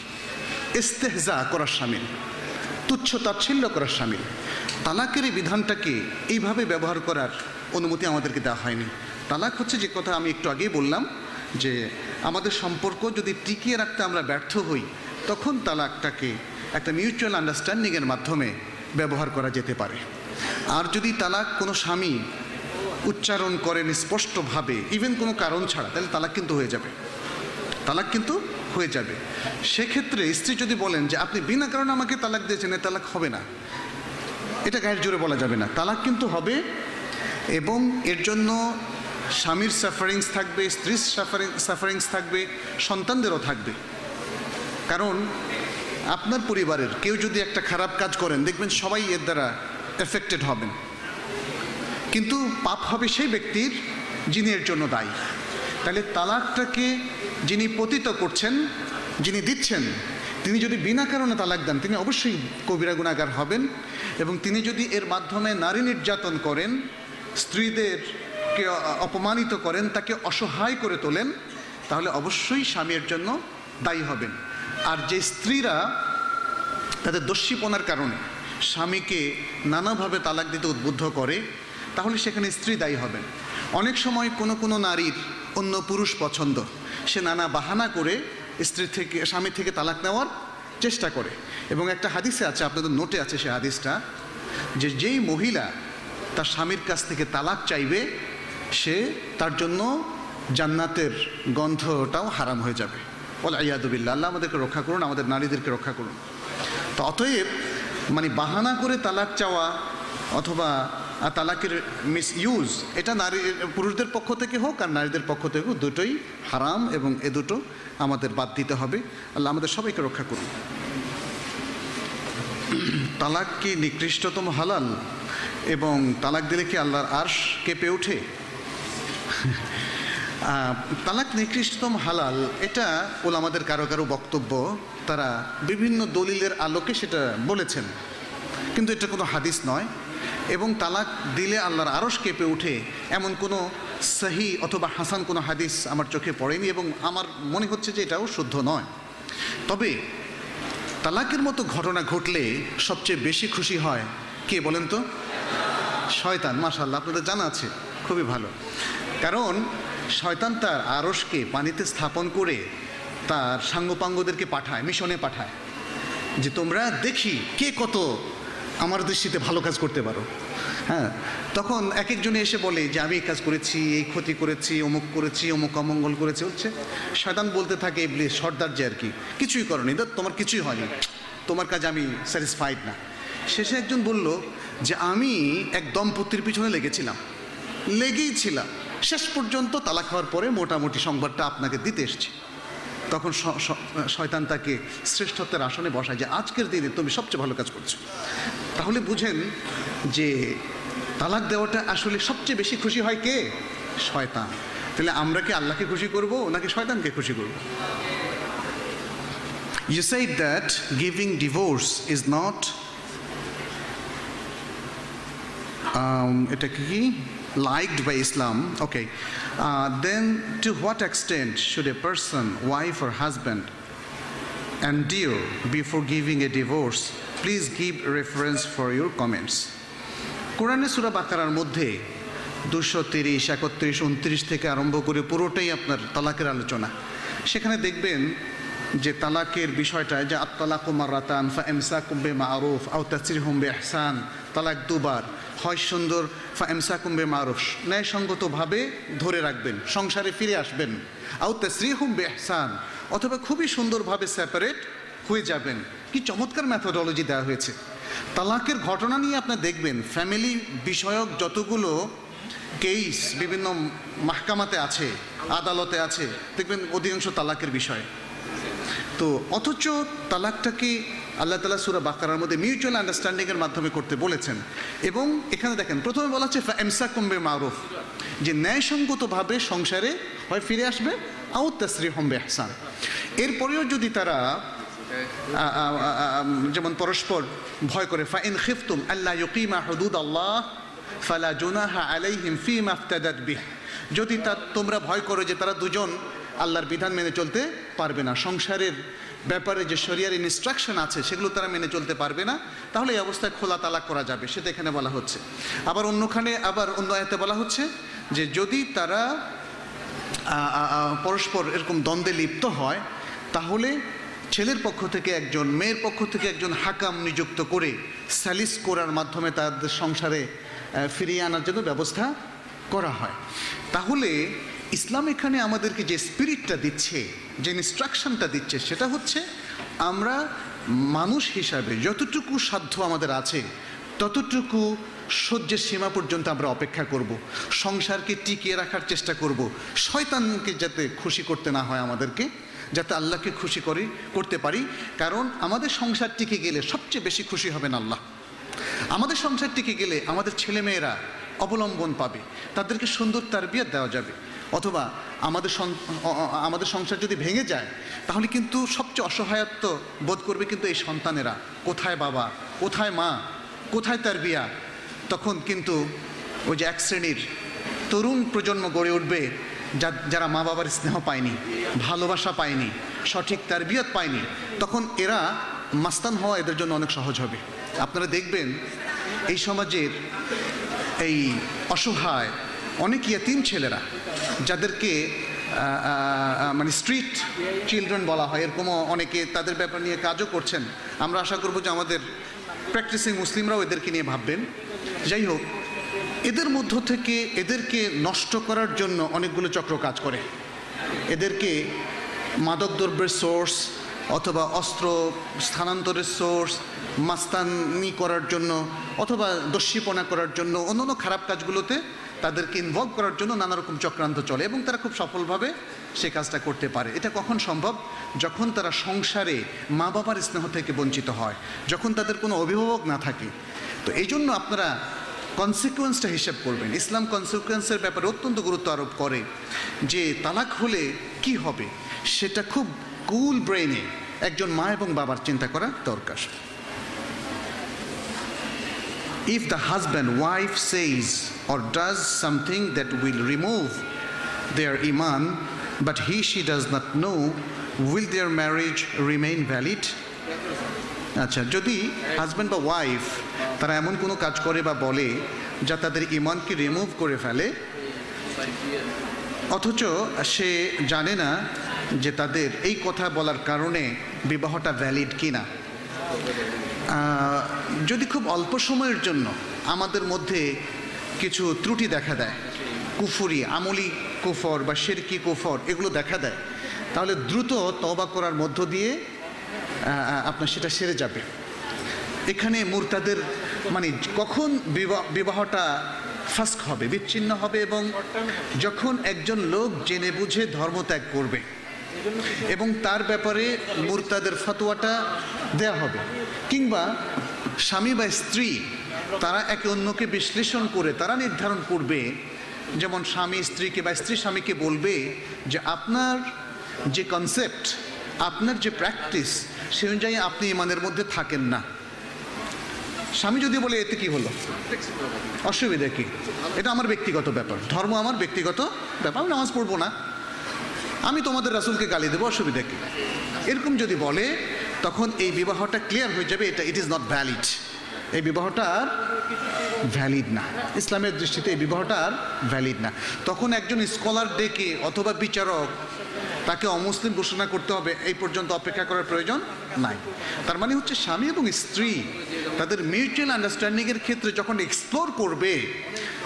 ইস্তেহজা করার সামিল। তুচ্ছ তাচ্ছিল্য করার সামিল। তালাকের এই বিধানটাকে এইভাবে ব্যবহার করার অনুমতি আমাদেরকে দেওয়া হয়নি। তালাক হচ্ছে যে কথা আমি একটু আগেই বললাম যে আমাদের সম্পর্ক যদি টিকিয়ে রাখতে আমরা ব্যর্থ হই, তখন তালাকটাকে একটা মিউচুয়াল আন্ডারস্ট্যান্ডিংয়ের মাধ্যমে ব্যবহার করা যেতে পারে। আর যদি তালাক কোনো স্বামী উচ্চারণ করেন স্পষ্টভাবে ইভেন কোনো কারণ ছাড়া, তাহলে তালাক কিন্তু হয়ে যাবে। তালাক কিন্তু হয়ে যাবে। সেক্ষেত্রে স্ত্রী যদি বলেন যে, আপনি বিনা কারণে আমাকে তালাক দিয়েছেন, এ তালাক হবে না। এটা গায়ের জোরে বলা যাবে না। তালাক কিন্তু হবে এবং এর জন্য স্বামীর সাফারিংস থাকবে, স্ত্রীর সাফারিং সাফারিংস থাকবে, সন্তানদেরও থাকবে। কারণ আপনার পরিবারের কেউ যদি একটা খারাপ কাজ করেন, দেখবেন সবাই এর দ্বারা এফেক্টেড হবেন। কিন্তু পাপ হবে সেই ব্যক্তির যিনি এর জন্য দায়ী। তাহলে তালাকটাকে যিনি পতিত করছেন, যিনি দিচ্ছেন, তিনি যদি বিনা কারণে তালাক দেন, তিনি অবশ্যই কবিরা গুণাগার হবেন এবং তিনি যদি এর মাধ্যমে নারী নির্যাতন করেন, স্ত্রীদেরকে অপমানিত করেন, তাকে অসহায় করে তোলেন, তাহলে অবশ্যই স্বামীর জন্য দায়ী হবেন। আর যে স্ত্রীরা তাদের দস্যিপনার কারণে স্বামীকে নানাভাবে তালাক দিতে উদ্বুদ্ধ করে, তাহলে সেখানে স্ত্রী দায়ী হবেন। অনেক সময় কোনো কোনো নারীর অন্য পুরুষ পছন্দ। সে নানা বাহানা করে স্ত্রী থেকে, স্বামী থেকে তালাক নেওয়ার চেষ্টা করে। এবং একটা হাদিসে আছে, আপনাদের নোটে আছে সে হাদিসটা, যে যেই মহিলা তার স্বামীর কাছ থেকে তালাক চাইবে, সে তার জন্য জান্নাতের গন্ধটাও হারাম হয়ে যাবে। বলে আয়াদুবিল্লা আল্লাহ আমাদেরকে রক্ষা করুন, আমাদের নারীদেরকে রক্ষা করুন। তো অতএব মানে বাহানা করে তালাক চাওয়া অথবা তালাকের মিস ইউজ এটা নারী, পুরুষদের পক্ষ থেকে হোক আর নারীদের পক্ষ থেকে হোক, দুটোই হারাম এবং এ দুটো আমাদের বাদ দিতে হবে। আল্লাহ আমাদের সবাইকে রক্ষা করুন। তালাক কি নিকৃষ্টতম হালাল এবং তালাক দিলে কি আল্লাহর আর্শ কেঁপে ওঠে? তালাক নিকৃষ্টতম হালাল, এটা ওলামাদের কারও কারও বক্তব্য, তারা বিভিন্ন দলিলের আলোকে সেটা বলেছেন। কিন্তু এটা কোনো হাদিস নয়। এবং তালাক দিলে আল্লাহর আরশ কেঁপে উঠে এমন কোনো সহি অথবা হাসান কোনো হাদিস আমার চোখে পড়েনি এবং আমার মনে হচ্ছে যে এটাও শুদ্ধ নয়। তবে তালাকের মতো ঘটনা ঘটলে সবচেয়ে বেশি খুশি হয় কে বলেন তো? শয়তান মাশাল্লাহ আপনাদের জানা আছে, খুবই ভালো। কারণ শয়তান তার আরসকে পানিতে স্থাপন করে তার সাঙ্গপাঙ্গদেরকে পাঠায়, মিশনে পাঠায়। যে তোমরা দেখি কে কত আমার দৃষ্টিতে ভালো কাজ করতে পারো। হ্যাঁ তখন এক একজনে এসে বলে যে, আমি এই কাজ করেছি, এই ক্ষতি করেছি, অমুক করেছি, অমুক অমঙ্গল করেছি। হচ্ছে, শয়তান বলতে থাকে, ইবলিস, সর্দার যে আর কি, কিছুই করনি তো তোমার কিছুই হয়নি, তোমার কাজ আমি স্যাটিসফাইড না। শেষে একজন বলল যে, আমি এক দম্পতির পিছনে লেগেছিলাম, লেগেই ছিলাম। শেষ পর্যন্ত তালা খাওয়ার পরে মোটামুটি সংবাদটা আপনাকে দিতে এসছি। তখন শয়তান তাকে শ্রেষ্ঠত্বের আসনে বসায় যে আজকের দিনে তুমি সবচেয়ে ভালো কাজ করছ। তাহলে বুঝেন যে তালাক দেওয়াটা আসলে সবচেয়ে বেশি খুশি হয় কে? শয়তান। তাহলে আমরা কি আল্লাহকে খুশি করব নাকি শয়তানকে খুশি করব? Said that giving divorce is not um, এটা কি? Liked by Islam. Okay. Uh, then, to what extent should a person, wife or husband, endure before giving a divorce? Please give reference for your comments. কোরআনে সুরা বাকারার মধ্যে দুশো তিরিশ একত্রিশ উনত্রিশ থেকে আরম্ভ করে পুরোটাই আপনার তালাকের আলোচনা সেখানে দেখবেন যে তালাকের বিষয়টা যে আত্তালাক মারাতান ফা এমসা কুম্বে মারুফ আও তাসির হুম্বে এহসান তালাক দুবার হয় সুন্দর ফা এমসা কুম্বে ন্যায়সঙ্গতভাবে ধরে রাখবেন, সংসারে ফিরে আসবেন। আও তাসরি হুম্বে অথবা খুবই সুন্দরভাবে সেপারেট হয়ে যাবেন। কি চমৎকার ম্যাথোডলজি দেওয়া হয়েছে। তালাকের ঘটনা নিয়ে আপনার দেখবেন ফ্যামিলি বিষয়ক যতগুলো কেস বিভিন্ন মাহকামাতে আছে, আদালতে আছে, দেখবেন অধিকাংশ তালাকের বিষয়। তো অথচ তালাকটাকে আল্লাহ তালা সুরা বাকারার মধ্যে মিউচুয়াল আন্ডারস্ট্যান্ডিংয়ের মাধ্যমে করতে বলেছেন। এবং এখানে দেখেন, প্রথমে বলা হচ্ছে এমসা কুম্বে মারুফ যে ন্যায়সঙ্গতভাবে সংসারে হয় ফিরে আসবে আউ তাসরি হম্বে হাসান এরপরেও যদি তারা যেমন পরস্পর ভয় করে ফা ইন খিফতুম আল্লাহ ইউকিমা হুদুদ আল্লাহ, ফালা জুনাহা আলাইহিম ফি মাফতাদাত বিহ যদি তা, তোমরা ভয় করো যে তারা দুজন আল্লাহর বিধান মেনে চলতে পারবে না, সংসারের ব্যাপারে যে শরিয়ার ইনস্ট্রাকশন আছে, সেগুলো তারা মেনে চলতে পারবে না, তাহলে এই অবস্থায় খোলা তালাক করা যাবে, সেটা এখানে বলা হচ্ছে। আবার অন্যখানে, আবার অন্য আয়াতে বলা হচ্ছে যে যদি তারা পরস্পর এরকম দ্বন্দ্বে লিপ্ত হয়, তাহলে ছেলের পক্ষ থেকে একজন, মেয়ের পক্ষ থেকে একজন হাকাম নিযুক্ত করে স্যালিস করার মাধ্যমে তাদের সংসারে ফিরিয়ে আনার জন্য ব্যবস্থা করা হয়। তাহলে ইসলাম এখানে আমাদেরকে যে স্পিরিটটা দিচ্ছে, যে ইনস্ট্রাকশনটা দিচ্ছে, সেটা হচ্ছে আমরা মানুষ হিসাবে যতটুকু সাধ্য আমাদের আছে, ততটুকু সহ্যের সীমা পর্যন্ত আমরা অপেক্ষা করব। সংসারকে টিকিয়ে রাখার চেষ্টা করব। শয়তানকে যাতে খুশি করতে না হয় আমাদেরকে, যাতে আল্লাহকে খুশি করি, করতে পারি। কারণ আমাদের সংসার টিকে গেলে সবচেয়ে বেশি খুশি হবেন আল্লাহ। আমাদের সংসার টিকে গেলে আমাদের ছেলেমেয়েরা অবলম্বন পাবে। তাদেরকে সুন্দর তারবিয়াত দেওয়া যাবে। অথবা আমাদের আমাদের সংসার যদি ভেঙে যায়, তাহলে কিন্তু সবচেয়ে অসহায়ত্ব বোধ করবে কিন্তু এই সন্তানেরা। কোথায় বাবা? কোথায় মা? কোথায় তার বিয়া? তখন কিন্তু ওই যে এক শ্রেণির তরুণ প্রজন্ম গড়ে উঠবে যা- যারা মা বাবার স্নেহ পায়নি, ভালোবাসা পায়নি, সঠিক তার বিয়ত পায়নি, তখন এরা মাস্তান হওয়া এদের জন্য অনেক সহজ হবে। আপনারা দেখবেন এই সমাজের এই অসহায়, অনেক ইয়াতিম ছেলেরা যাদেরকে মানে স্ট্রিট চিলড্রেন বলা হয়, এরকমও অনেকে তাদের ব্যাপার নিয়ে কাজও করছেন। আমরা আশা করব যে আমাদের প্র্যাকটিসিং মুসলিমরাও এদেরকে নিয়ে ভাববেন। যাই হোক, এদের মধ্য থেকে এদেরকে নষ্ট করার জন্য অনেকগুলো চক্র কাজ করে। এদেরকে মাদক দ্রব্যের সোর্স অথবা অস্ত্র স্থানান্তরের সোর্স মাস্তানি করার জন্য অথবা দস্যিপনা করার জন্য অন্যান্য খারাপ কাজগুলোতে তাদেরকে ইনভলভ করার জন্য নানা রকম চক্রান্ত চলে এবং তারা খুব সফলভাবে সে কাজটা করতে পারে। এটা কখন সম্ভব? যখন তারা সংসারে মা বাবার স্নেহ থেকে বঞ্চিত হয়, যখন তাদের কোনো অভিভাবক না থাকে। তো এই জন্য আপনারা কনসিকুয়েন্সটা হিসেব করবেন। ইসলাম কনসিকুয়েন্সের ব্যাপারে অত্যন্ত গুরুত্ব আরোপ করে যে তালাক হলে কি হবে? সেটা খুব কুল ব্রেনে একজন মা এবং বাবার চিন্তা করা দরকার। If the husband wife says or does something that will remove their iman, but he she does not know, will their marriage remain valid? আচ্ছা যদি হাজব্যান্ড বা ওয়াইফ তারা এমন কোনো কাজ করে বা বলে যা তাদের ইমানকে রিমুভ করে ফেলে অথচ সে জানে না যে তাদের এই কথা বলার কারণে বিবাহটা ভ্যালিড কিনা যদি খুব অল্প সময়ের জন্য আমাদের মধ্যে কিছু ত্রুটি দেখা দেয়, কুফুরি, আমলি কুফর বা শেরকি কুফর, এগুলো দেখা দেয়, তাহলে দ্রুত তবা করার মধ্য দিয়ে আপনার সেটা সেরে যাবে। এখানে মুরতাদের মানে কখন বিবাহ, বিবাহটা ফাস্ক হবে, বিচ্ছিন্ন হবে এবং যখন একজন লোক জেনে বুঝে ধর্মত্যাগ করবে এবং তার ব্যাপারে মুরতাদের ফতোয়াটা দেয়া হবে, কিংবা স্বামী বা স্ত্রী, তারা একে অন্যকে বিশ্লেষণ করে, তারা নির্ধারণ করবে। যেমন স্বামী স্ত্রীকে বা স্ত্রী স্বামীকে বলবে যে, আপনার যে কনসেপ্ট আপনার যে প্র্যাকটিস সে অনুযায়ী আপনি ইমানের মধ্যে থাকেন না। স্বামী যদি বলে, এতে কি হলো? অসুবিধা কি? এটা আমার ব্যক্তিগত ব্যাপার। ধর্ম আমার ব্যক্তিগত ব্যাপার। আমি নামাজ পড়ব না। আমি তোমাদের রাসুলকে গালি দেবো, অসুবিধা কি? এরকম যদি বলে তখন এই বিবাহটা ক্লিয়ার হয়ে যাবে এটা ইট ইজ নট ভ্যালিড এই বিবাহটা আর ভ্যালিড না। ইসলামের দৃষ্টিতে এই বিবাহটা আর ভ্যালিড না। তখন একজন স্কলার ডেকে অথবা বিচারক, তাকে অমুসলিম ঘোষণা করতে হবে, এই পর্যন্ত অপেক্ষা করার প্রয়োজন নাই। তার মানে হচ্ছে স্বামী এবং স্ত্রী তাদের মিউচুয়াল আন্ডারস্ট্যান্ডিংয়ের ক্ষেত্রে যখন এক্সপ্লোর করবে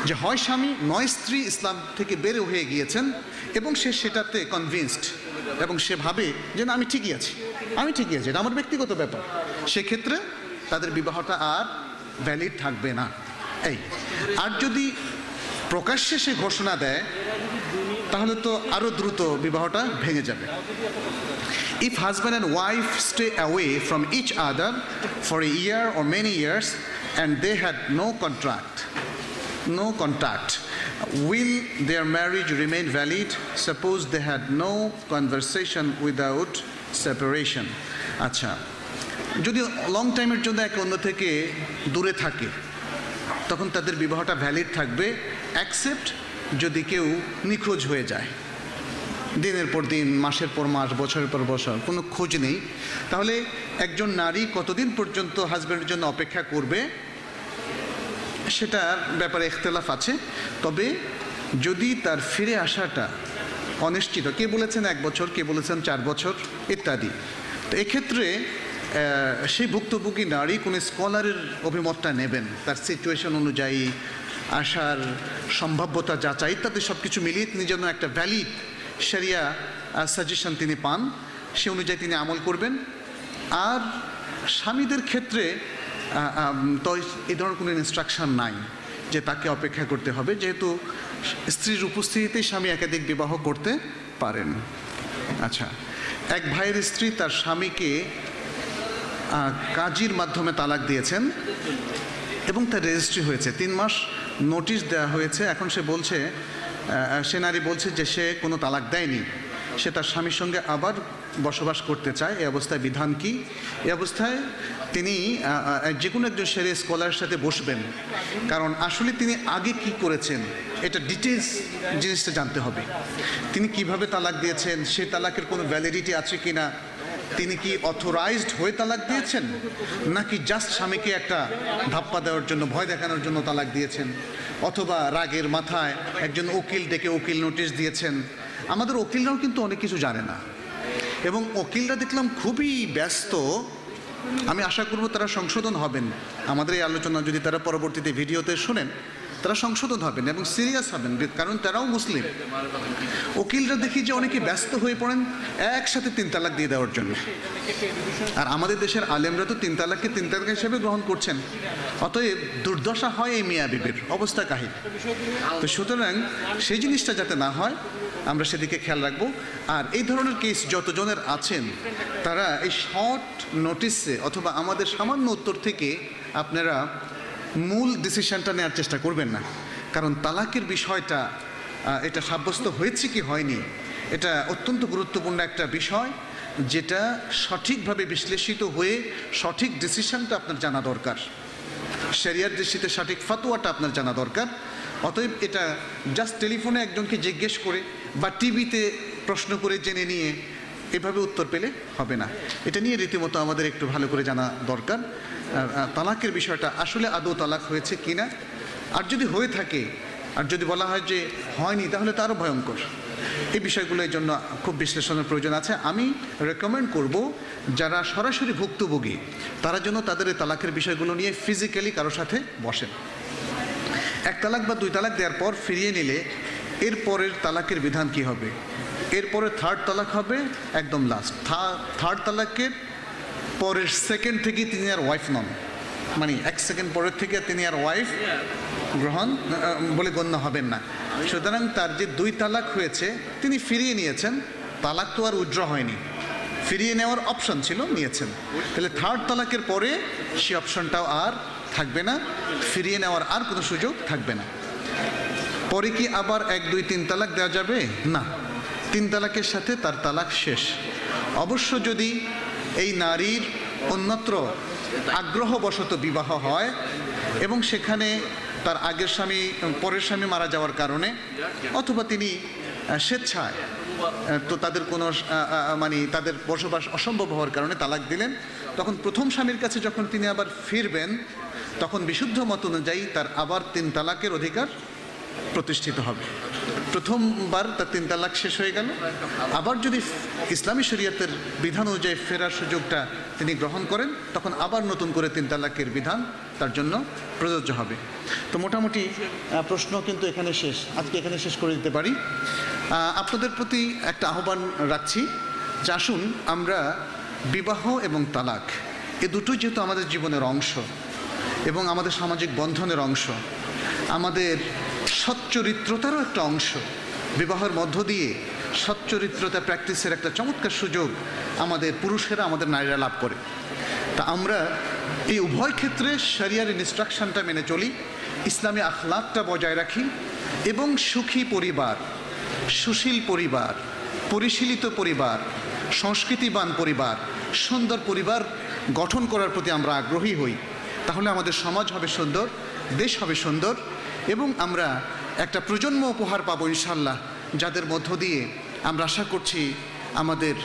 যে হয় স্বামী, নয় স্ত্রী ইসলাম থেকে বেড়ে হয়ে গিয়েছেন এবং সে সেটাতে কনভিনসড এবং সে ভাবে যে না, আমি ঠিকই আছি। আমি ঠিকই আছি, এটা আমার ব্যক্তিগত ব্যাপার। সেক্ষেত্রে তাদের বিবাহটা আর ভ্যালিড থাকবে না। এই, আর যদি প্রকাশ্যে সে ঘোষণা দেয়, তাহলে তো আরও দ্রুত বিবাহটা ভেঙে যাবে। If husband and wife stay away from each other for a year or many years and they had no contract no contract will their marriage remain valid suppose they had no conversation without separation. আচ্ছা যদি লং টাইমের জন্য একে অন্য থেকে দূরে থাকে, তখন তাদের বিবাহটা ভ্যালিড থাকবে অ্যাকসেপ্ট যদি কেউ নিখোঁজ হয়ে যায়। দিনের পর দিন, মাসের পর মাস, বছরের পর বছর, কোনো খোঁজ নেই। তাহলে একজন নারী কতদিন পর্যন্ত হাজব্যান্ডের জন্য অপেক্ষা করবে, সেটার ব্যাপারে ইখতলাফ আছে। তবে যদি তার ফিরে আসাটা অনিশ্চিত। কে বলেছেন এক বছর, কে বলেছেন চার বছর, ইত্যাদি। তো এক্ষেত্রে সেই ভুক্তভোগী নারী কোনো স্কলারের অভিমতটা নেবেন, তার সিচুয়েশন অনুযায়ী আসার সম্ভাব্যতা যাচাই ইত্যাদি সব কিছু মিলিয়ে তিনি যেন একটা ভ্যালিড সেরিয়া সাজেশন তিনি পান, সে অনুযায়ী তিনি আমল করবেন। আর স্বামীদের ক্ষেত্রে তো এই ধরনের কোনো ইনস্ট্রাকশন নাই। যে তাকে অপেক্ষা করতে হবে, যেহেতু স্ত্রীর উপস্থিতিতেই স্বামী একাধিক বিবাহ করতে পারেন। আচ্ছা এক ভাইয়ের স্ত্রী তার স্বামীকে কাজীর মাধ্যমে তালাক দিয়েছেন এবং তার রেজিস্ট্রি হয়েছে। তিন মাস নোটিশ দেওয়া হয়েছে। এখন সে বলছে সে নারী বলছে যে সে কোনো তালাক দেয়নি। সে তার স্বামীর সঙ্গে আবার বসবাস করতে চায়। এই অবস্থায় বিধান কি? এ অবস্থায় তিনি যে কোনো একজন সেরে স্কলারের সাথে বসবেন। কারণ আসলে তিনি আগে কি করেছেন, এটা ডিটেলস জিনিসটা জানতে হবে। তিনি কীভাবে তালাক দিয়েছেন, সে তালাকের কোনো ভ্যালিডিটি আছে কিনা, তিনি কি অথরাইজড হয়ে তালাক দিয়েছেন, নাকি জাস্ট স্বামীকে একটা ধাপ্পা দেওয়ার জন্য, ভয় দেখানোর জন্য তালাক দিয়েছেন, অথবা রাগের মাথায় একজন উকিল ডেকে উকিল নোটিশ দিয়েছেন আমাদের উকিলরাও কিন্তু অনেক কিছু জানে না। এবং উকিলরা দেখলাম খুবই ব্যস্ত। আমি আশা করব তারা সংশোধন হবেন। আমাদের এই আলোচনা যদি তারা পরবর্তীতে ভিডিওতে শোনেন, তারা সংশোধন হবেন এবং সিরিয়াস হবেন, কারণ তারাও মুসলিম। উকিলরা দেখি যে অনেকে ব্যস্ত হয়ে পড়েন একসাথে তিন তালাক দিয়ে দেওয়ার জন্য। আর আমাদের দেশের আলেমরা তো তিন তালাককে তিন তালাক হিসেবে গ্রহণ করছেন। অতএব দুর্দশা হয় এই মিয়া বিবির অবস্থা কাহিল তো সুতরাং সেই জিনিসটা যাতে না হয় আমরা সেদিকে খেয়াল রাখব। আর এই ধরনের কেস যতজনের আছেন, তারা এই শর্ট নোটিসে অথবা আমাদের সামান্য উত্তর থেকে আপনারা মূল ডিসিশনটা নেওয়ার চেষ্টা করবেন না। কারণ তালাকের বিষয়টা এটা সাব্যস্ত হয়েছে কি হয়নি, এটা অত্যন্ত গুরুত্বপূর্ণ একটা বিষয় যেটা সঠিকভাবে বিশ্লেষিত হয়ে সঠিক ডিসিশনটা আপনার জানা দরকার। শরিয়ার দৃষ্টিতে সঠিক ফতোয়াটা আপনার জানা দরকার। অতএব এটা জাস্ট টেলিফোনে একজনকে জিজ্ঞেস করে বা টিভিতে প্রশ্ন করে জেনে নিয়ে এভাবে উত্তর পেলে হবে না। এটা নিয়ে রীতিমতো আমাদের একটু ভালো করে জানা দরকার। তালাকের বিষয়টা আসলে আদৌ তালাক হয়েছে কিনা? আর যদি হয়ে থাকে, আর যদি বলা হয় যে হয়নি, তাহলে তারও ভয়ঙ্কর। এই বিষয়গুলোর জন্য খুব বিশ্লেষণের প্রয়োজন আছে। আমি রেকমেন্ড করব যারা সরাসরি ভুক্তভোগী, তারা যেন তাদের এই তালাকের বিষয়গুলো নিয়ে ফিজিক্যালি কারোর সাথে বসেন। এক তালাক বা দুই তালাক দেওয়ার পর ফিরিয়ে নিলে এর পরের তালাকের বিধান কি হবে? এরপরে থার্ড তালাক হবে, একদম লাস্ট থার্ড তালাকের পরের সেকেন্ড থেকে তিনি আর ওয়াইফ নন। মানে এক সেকেন্ড পরের থেকে তিনি আর ওয়াইফ গ্রহণ বলে গণ্য হবেন না। সুতরাং তার যে দুই তালাক হয়েছে, তিনি ফিরিয়ে নিয়েছেন। তালাক তো আর উজ্র হয়নি। ফিরিয়ে নেওয়ার অপশন ছিল, নিয়েছেন। তাহলে থার্ড তালাকের পরে সেই অপশনটাও আর থাকবে না। ফিরিয়ে নেওয়ার আর কোনো সুযোগ থাকবে না। পরে কি আবার এক, দুই, তিন তালাক দেওয়া যাবে? না। তিন তালাকের সাথে তার তালাক শেষ। অবশ্য যদি এই নারীর অন্যত্র আগ্রহবশত বিবাহ হয় এবং সেখানে তার আগের স্বামী, পরের স্বামী মারা যাওয়ার কারণে অথবা তিনি স্বেচ্ছায় তো তাদের কোনো মানে তাদের বসবাস অসম্ভব হওয়ার কারণে তালাক দিলেন, তখন প্রথম স্বামীর কাছে যখন তিনি আবার ফিরবেন, তখন বিশুদ্ধ মত অনুযায়ী তার আবার তিন তালাকের অধিকার প্রতিষ্ঠিত হবে। প্রথমবার তার তিন তালাক শেষ হয়ে গেল। আবার যদি ইসলামী শরীয়তের বিধান অনুযায়ী ফেরার সুযোগটা তিনি গ্রহণ করেন, তখন আবার নতুন করে তিন তালাকের বিধান তার জন্য প্রযোজ্য হবে। তো মোটামুটি প্রশ্ন কিন্তু এখানে শেষ। আজকে এখানে শেষ করে দিতে পারি। আপনাদের প্রতি একটা আহ্বান রাখছি যে আসুন আমরা বিবাহ এবং তালাক, এ দুটোই যেহেতু আমাদের জীবনের অংশ এবং আমাদের সামাজিক বন্ধনের অংশ, আমাদের সচ্চরিত্রতারও একটা অংশ। বিবাহের মধ্য দিয়ে সচ্চরিত্রতা প্র্যাকটিসের একটা চমৎকার সুযোগ আমাদের পুরুষেরা, আমাদের নারীরা লাভ করে। তা আমরা এই উভয় ক্ষেত্রে শরিয়ার ইনস্ট্রাকশনটা মেনে চলি, ইসলামী আখলাকটা বজায় রাখি এবং সুখী পরিবার, সুশীল পরিবার, পরিশীলিত পরিবার, সংস্কৃতিবান পরিবার, সুন্দর পরিবার গঠন করার প্রতি আমরা আগ্রহী হই। তাহলে আমাদের সমাজ হবে সুন্দর, দেশ হবে সুন্দর এবং আমরা একটা প্রজন্ম উপহার পাবো ইনশাল্লাহ যাদের মধ্য দিয়ে আমরা আশা করছি আমাদের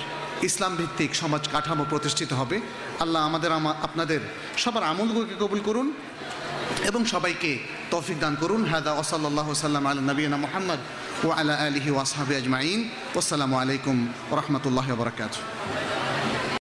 ইসলাম ভিত্তিক সমাজ কাঠামো প্রতিষ্ঠিত হবে। আল্লাহ আমাদের আপনাদের সবার আমলগুলোকে কবুল করুন এবং সবাইকে তৌফিক দান করুন। হাদা ওসাল্লাহ সাল্লাম আল নবীনা মোহাম্মদ ও আলা আলহি ওয়াসাহাবি আজমাইন। আসসালামু আলাইকুম রহমতুল্লাহ বরকাত